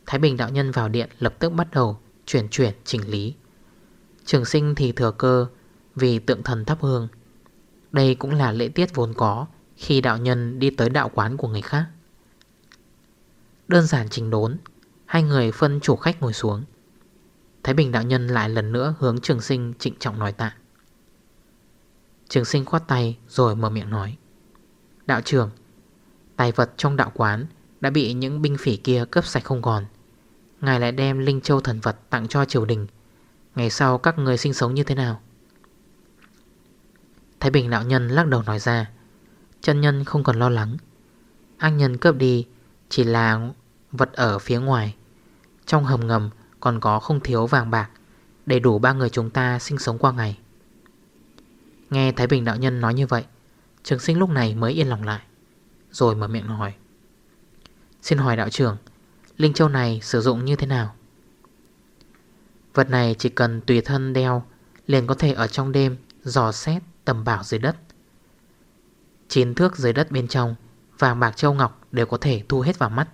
Thái Bình đạo nhân vào điện lập tức bắt đầu Chuyển chuyển chỉnh lý. Trường sinh thì thừa cơ Vì tượng thần thắp hương. Đây cũng là lễ tiết vốn có Khi đạo nhân đi tới đạo quán của người khác. Đơn giản trình đốn, Hai người phân chủ khách ngồi xuống. Thái Bình đạo nhân lại lần nữa hướng trường sinh trịnh trọng nói tạ. Trường sinh khoát tay rồi mở miệng nói. Đạo trưởng, Tài vật trong đạo quán Đã bị những binh phỉ kia cướp sạch không còn. Ngài lại đem Linh Châu thần vật tặng cho triều đình. Ngày sau các người sinh sống như thế nào? Thái Bình đạo nhân lắc đầu nói ra, Chân nhân không còn lo lắng. Ác nhân cướp đi Chỉ là vật ở phía ngoài. Trong hầm ngầm còn có không thiếu vàng bạc, Đầy đủ ba người chúng ta sinh sống qua ngày. Nghe Thái Bình đạo nhân nói như vậy Trường sinh lúc này mới yên lòng lại, Rồi mở miệng hỏi. Xin hỏi đạo trưởng, Linh châu này sử dụng như thế nào? Vật này chỉ cần tùy thân đeo, Liền có thể ở trong đêm Dò xét tầm bảo dưới đất. Chín thước dưới đất bên trong Vàng bạc châu ngọc đều có thể thu hết vào mắt.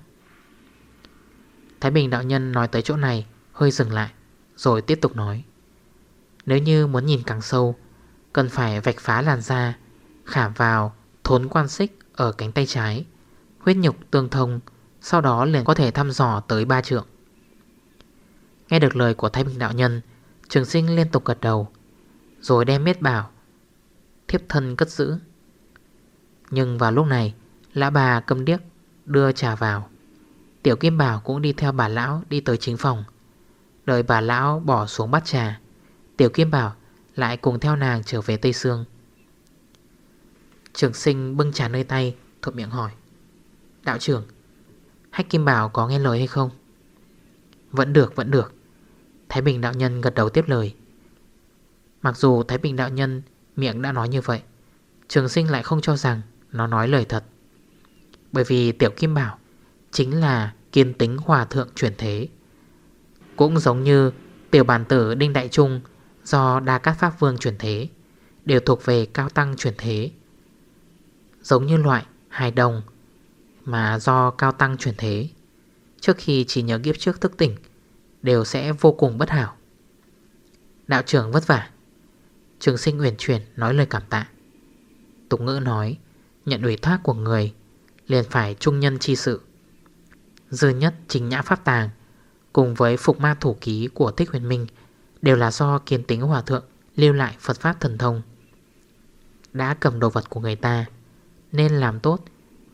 Thái Bình đạo nhân nói tới chỗ này, Hơi dừng lại, Rồi tiếp tục nói. Nếu như muốn nhìn càng sâu, Cần phải vạch phá làn da Khả vào, thốn quan xích Ở cánh tay trái, Huyết nhục tương thông, Sau đó liền có thể thăm dò tới ba trượng. Nghe được lời của Thái Bình đạo nhân, Trường sinh liên tục gật đầu, Rồi đem miết bảo, Thiếp thân cất giữ. Nhưng vào lúc này, Lã bà cầm điếc, đưa trà vào. Tiểu Kim Bảo cũng đi theo bà lão đi tới chính phòng. Đợi bà lão bỏ xuống bát trà, Tiểu Kim Bảo lại cùng theo nàng trở về Tây Sương. Trường sinh bưng trà nơi tay Thuộc miệng hỏi. Đạo trưởng, Hách Kim Bảo có nghe lời hay không? Vẫn được vẫn được. Thái Bình Đạo Nhân gật đầu tiếp lời. Mặc dù Thái Bình Đạo Nhân Miệng đã nói như vậy, Trường sinh lại không cho rằng Nó nói lời thật. Bởi vì Tiểu Kim Bảo Chính là kiên tính hòa thượng chuyển thế. Cũng giống như Tiểu bản tử Đinh Đại Trung Do Đa Cát Pháp Vương chuyển thế, Đều thuộc về cao tăng chuyển thế. Giống như loại hài đồng Mà do cao tăng chuyển thế. Trước khi chỉ nhớ kiếp trước thức tỉnh, Đều sẽ vô cùng bất hảo. Đạo trưởng vất vả. Trường sinh uyển chuyển nói lời cảm tạ. Tục ngữ nói, Nhận ủy thoát của người Liền phải trung nhân chi sự. Dư nhất chính nhã pháp tàng Cùng với phục ma thủ ký của Thích Huyền Minh Đều là do kiến tính hòa thượng Lưu lại Phật Pháp thần thông. Đã cầm đồ vật của người ta nên làm tốt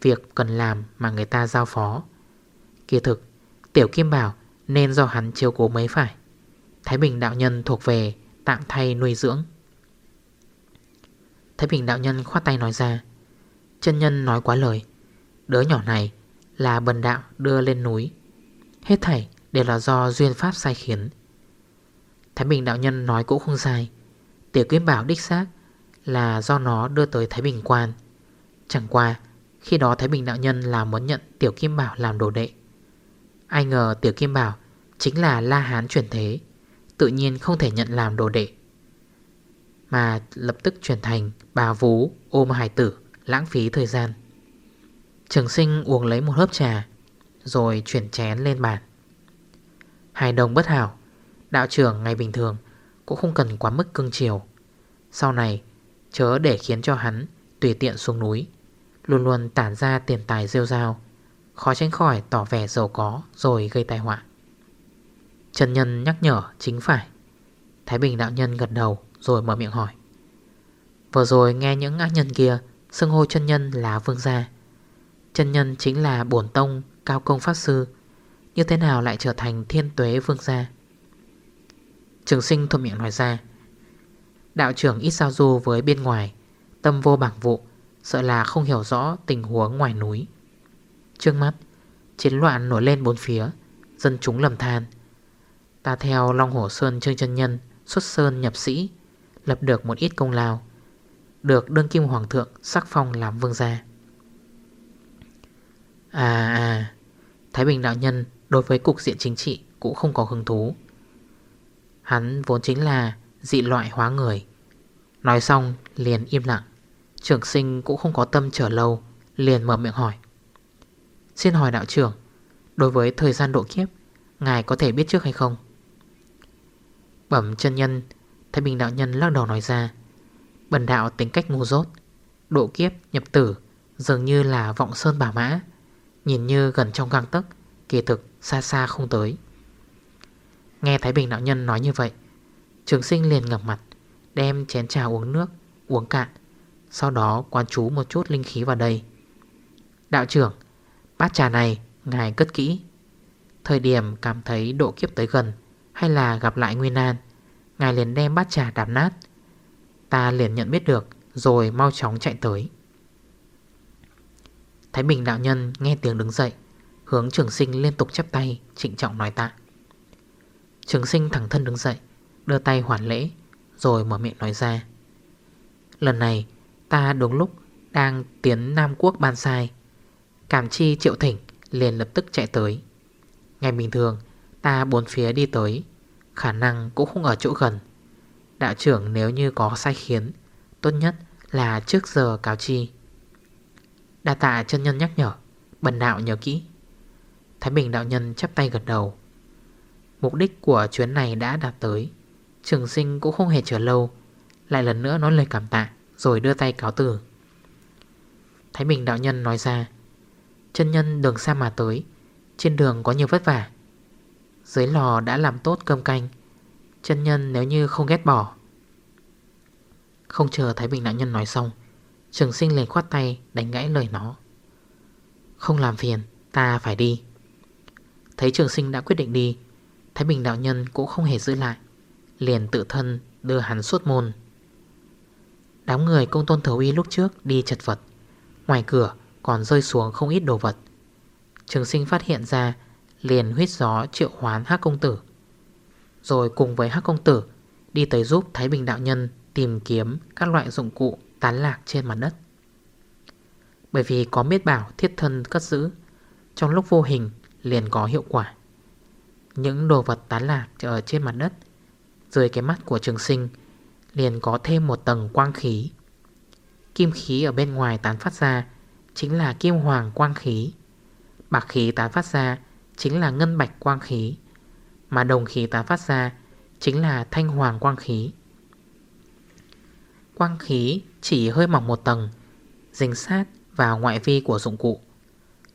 Việc cần làm mà người ta giao phó. Kỳ thực, Tiểu Kim Bảo nên do hắn chiếu cố mấy phải. Thái Bình đạo nhân thuộc về Tạm thay nuôi dưỡng. Thái Bình đạo nhân khoát tay nói ra, Chân nhân nói quá lời. Đứa nhỏ này là bần đạo đưa lên núi. Hết thảy đều là do duyên pháp sai khiến. Thái Bình đạo nhân nói cũng không sai. Tiểu Kim Bảo đích xác là do nó đưa tới Thái Bình Quan. Chẳng qua, khi đó Thái Bình đạo nhân là muốn nhận Tiểu Kim Bảo làm đồ đệ. Ai ngờ Tiểu Kim Bảo chính là La Hán chuyển thế, Tự nhiên không thể nhận làm đồ đệ. Mà lập tức chuyển thành bà vú, ôm hải tử, Lãng phí thời gian. Trường sinh uống lấy một hớp trà, Rồi chuyển chén lên bàn. Hài đồng bất hảo, Đạo trưởng ngày bình thường Cũng không cần quá mức cưng chiều. Sau này, chớ để khiến cho hắn Tùy tiện xuống núi. Luôn luôn tản ra tiền tài rêu rao, Khó tránh khỏi tỏ vẻ giàu có Rồi gây tai họa. Trần Nhân nhắc nhở chính phải. Thái Bình đạo nhân gật đầu Rồi mở miệng hỏi. Vừa rồi nghe những ác nhân kia, Xưng hô chân nhân là vương gia. Chân nhân chính là bổn tông, Cao công pháp sư. Như thế nào lại trở thành thiên tuế vương gia? Trường sinh thuộc miệng nói ra. Đạo trưởng ít giao du với bên ngoài Tâm vô bảng vụ, Sợ là không hiểu rõ tình huống ngoài núi. Trước mắt, Chiến loạn nổi lên bốn phía, Dân chúng lầm than. Ta theo Long Hổ Sơn Trương chân Nhân, Xuất Sơn nhập sĩ, Lập được một ít công lao, Được đương kim hoàng thượng sắc phong làm vương gia. À à Thái Bình đạo nhân đối với cục diện chính trị Cũng không có hứng thú. Hắn vốn chính là dị loại hóa người. Nói xong liền im lặng. Trưởng sinh cũng không có tâm trở lâu, Liền mở miệng hỏi. Xin hỏi đạo trưởng, Đối với thời gian độ kiếp, Ngài có thể biết trước hay không? Bẩm chân nhân, Thái Bình đạo nhân lắc đầu nói ra. Bần đạo tính cách ngu dốt, Độ kiếp, nhập tử, Dường như là vọng sơn bảo mã, Nhìn như gần trong găng tức Kỳ thực xa xa không tới. Nghe Thái Bình đạo nhân nói như vậy, Trường sinh liền ngập mặt, Đem chén trà uống nước, Uống cạn sau đó quan chú một chút linh khí vào đây. Đạo trưởng, Bát trà này ngài cất kỹ. Thời điểm cảm thấy độ kiếp tới gần Hay là gặp lại nguyên nan, Ngài liền đem bát trà đạp nát. Ta liền nhận biết được Rồi mau chóng chạy tới. Thái Bình đạo nhân nghe tiếng đứng dậy, Hướng trường sinh liên tục chắp tay, Trịnh trọng nói tạ. Trường sinh thẳng thân đứng dậy, Đưa tay hoàn lễ, Rồi mở miệng nói ra. Lần này ta đúng lúc Đang tiến Nam Quốc ban sai. Cảm chi triệu thỉnh Liền lập tức chạy tới. Ngày bình thường, ta bốn phía đi tới, Khả năng cũng không ở chỗ gần. Đạo trưởng nếu như có sai khiến, Tốt nhất là trước giờ cáo chi. Đa tạ chân nhân nhắc nhở, Bần đạo nhớ kỹ. Thái Bình đạo nhân chắp tay gật đầu. Mục đích của chuyến này đã đạt tới, Trường sinh cũng không hề chờ lâu, Lại lần nữa nói lời cảm tạ. Rồi đưa tay cáo tử. Thái Bình đạo nhân nói ra, Chân nhân đường xa mà tới, Trên đường có nhiều vất vả. Dưới lò đã làm tốt cơm canh, Chân nhân nếu như không ghét bỏ. Không chờ Thái Bình đạo nhân nói xong, Trường sinh liền khoát tay đánh gãy lời nó. Không làm phiền, Ta phải đi. Thấy trường sinh đã quyết định đi, Thái Bình đạo nhân cũng không hề giữ lại, Liền tự thân đưa hắn suốt môn. Đám người công tôn thấu y lúc trước đi chật vật. Ngoài cửa còn rơi xuống không ít đồ vật. Trường sinh phát hiện ra, Liền huyết gió triệu hoán hắc công tử. Rồi cùng với hắc công tử, Đi tới giúp Thái Bình đạo nhân Tìm kiếm các loại dụng cụ Tán lạc trên mặt đất. Bởi vì có miết bảo thiết thân cất giữ, Trong lúc vô hình liền có hiệu quả. Những đồ vật tán lạc ở trên mặt đất, Dưới cái mắt của trường sinh Liền có thêm một tầng quang khí. Kim khí ở bên ngoài tán phát ra, Chính là kim hoàng quang khí. Bạc khí tán phát ra, Chính là ngân bạch quang khí. Mà đồng khí tán phát ra, Chính là thanh hoàng quang khí. Quang khí chỉ hơi mỏng một tầng, Dính sát vào ngoại vi của dụng cụ.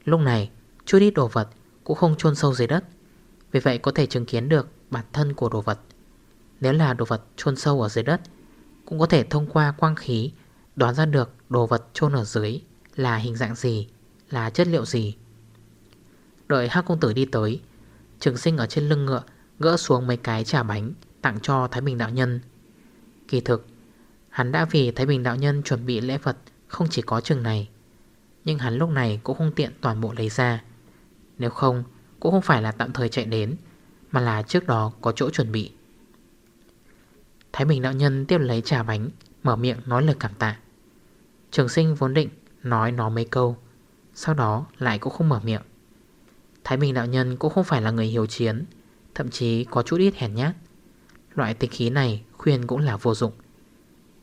Lúc này, chút ít đồ vật cũng không chôn sâu dưới đất. Vì vậy có thể chứng kiến được bản thân của đồ vật. Nếu là đồ vật chôn sâu ở dưới đất, Cũng có thể thông qua quang khí Đoán ra được đồ vật chôn ở dưới Là hình dạng gì, Là chất liệu gì. Đợi hắc công tử đi tới, Trường sinh ở trên lưng ngựa Gỡ xuống mấy cái trà bánh Tặng cho Thái Bình Đạo Nhân. Kỳ thực, Hắn đã vì Thái Bình Đạo Nhân chuẩn bị lễ vật Không chỉ có chừng này, Nhưng hắn lúc này cũng không tiện toàn bộ lấy ra. Nếu không, Cũng không phải là tạm thời chạy đến, Mà là trước đó có chỗ chuẩn bị. Thái Bình Đạo Nhân tiếp lấy trà bánh, Mở miệng nói lời cảm tạ. Trường sinh vốn định nói nó mấy câu, Sau đó lại cũng không mở miệng. Thái Bình Đạo Nhân cũng không phải là người hiếu chiến, Thậm chí có chút ít hèn nhát. Loại tịch khí này khuyên cũng là vô dụng.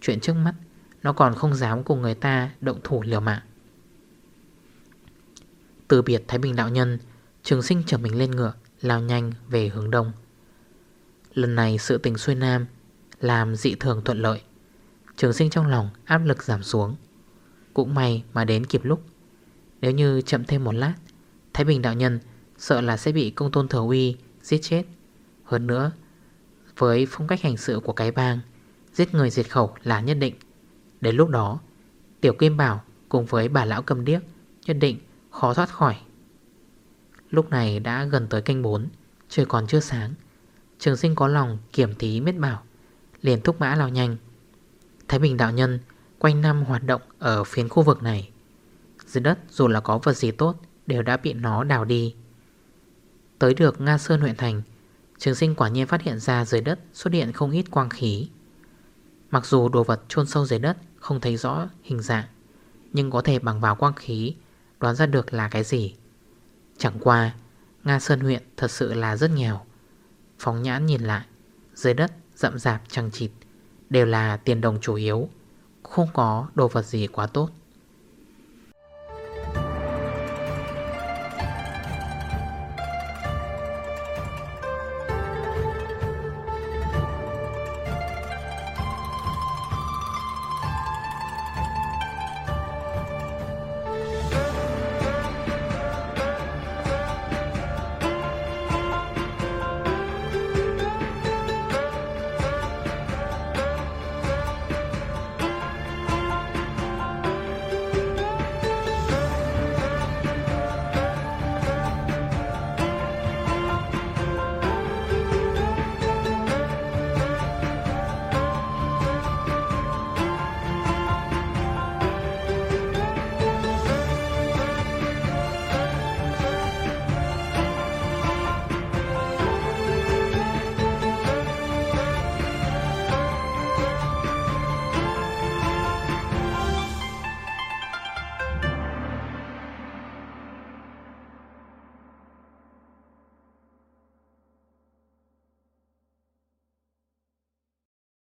Chuyện trước mắt, Nó còn không dám cùng người ta động thủ liều mạng. Từ biệt Thái Bình Đạo Nhân, Trường sinh chở mình lên ngựa, Lao nhanh về hướng đông. Lần này sự tình xuôi nam làm dị thường thuận lợi. Trường sinh trong lòng áp lực giảm xuống. Cũng may mà đến kịp lúc. Nếu như chậm thêm một lát, Thái Bình đạo nhân sợ là sẽ bị công tôn thừa uy giết chết. Hơn nữa, Với phong cách hành sự của cái bang, Giết người diệt khẩu là nhất định. Đến lúc đó, Tiểu Kim Bảo cùng với bà lão cầm điếc Nhất định khó thoát khỏi. Lúc này đã gần tới canh 4 Trời còn chưa sáng. Trường sinh có lòng kiểm thí miết bảo. Liền thúc mã lao nhanh. Thái Bình đạo nhân quanh năm hoạt động Ở phiến khu vực này. Dưới đất, dù là có vật gì tốt, Đều đã bị nó đào đi. Tới được Nga Sơn huyện thành, Trường sinh quả nhiên phát hiện ra dưới đất Xuất hiện không ít quang khí. Mặc dù đồ vật chôn sâu dưới đất Không thấy rõ hình dạng, Nhưng có thể bằng vào quang khí Đoán ra được là cái gì. Chẳng qua, Nga Sơn huyện thật sự là rất nghèo. Phóng nhãn nhìn lại, Dưới đất rậm rạp, trăng chịt Đều là tiền đồng chủ yếu. Không có đồ vật gì quá tốt.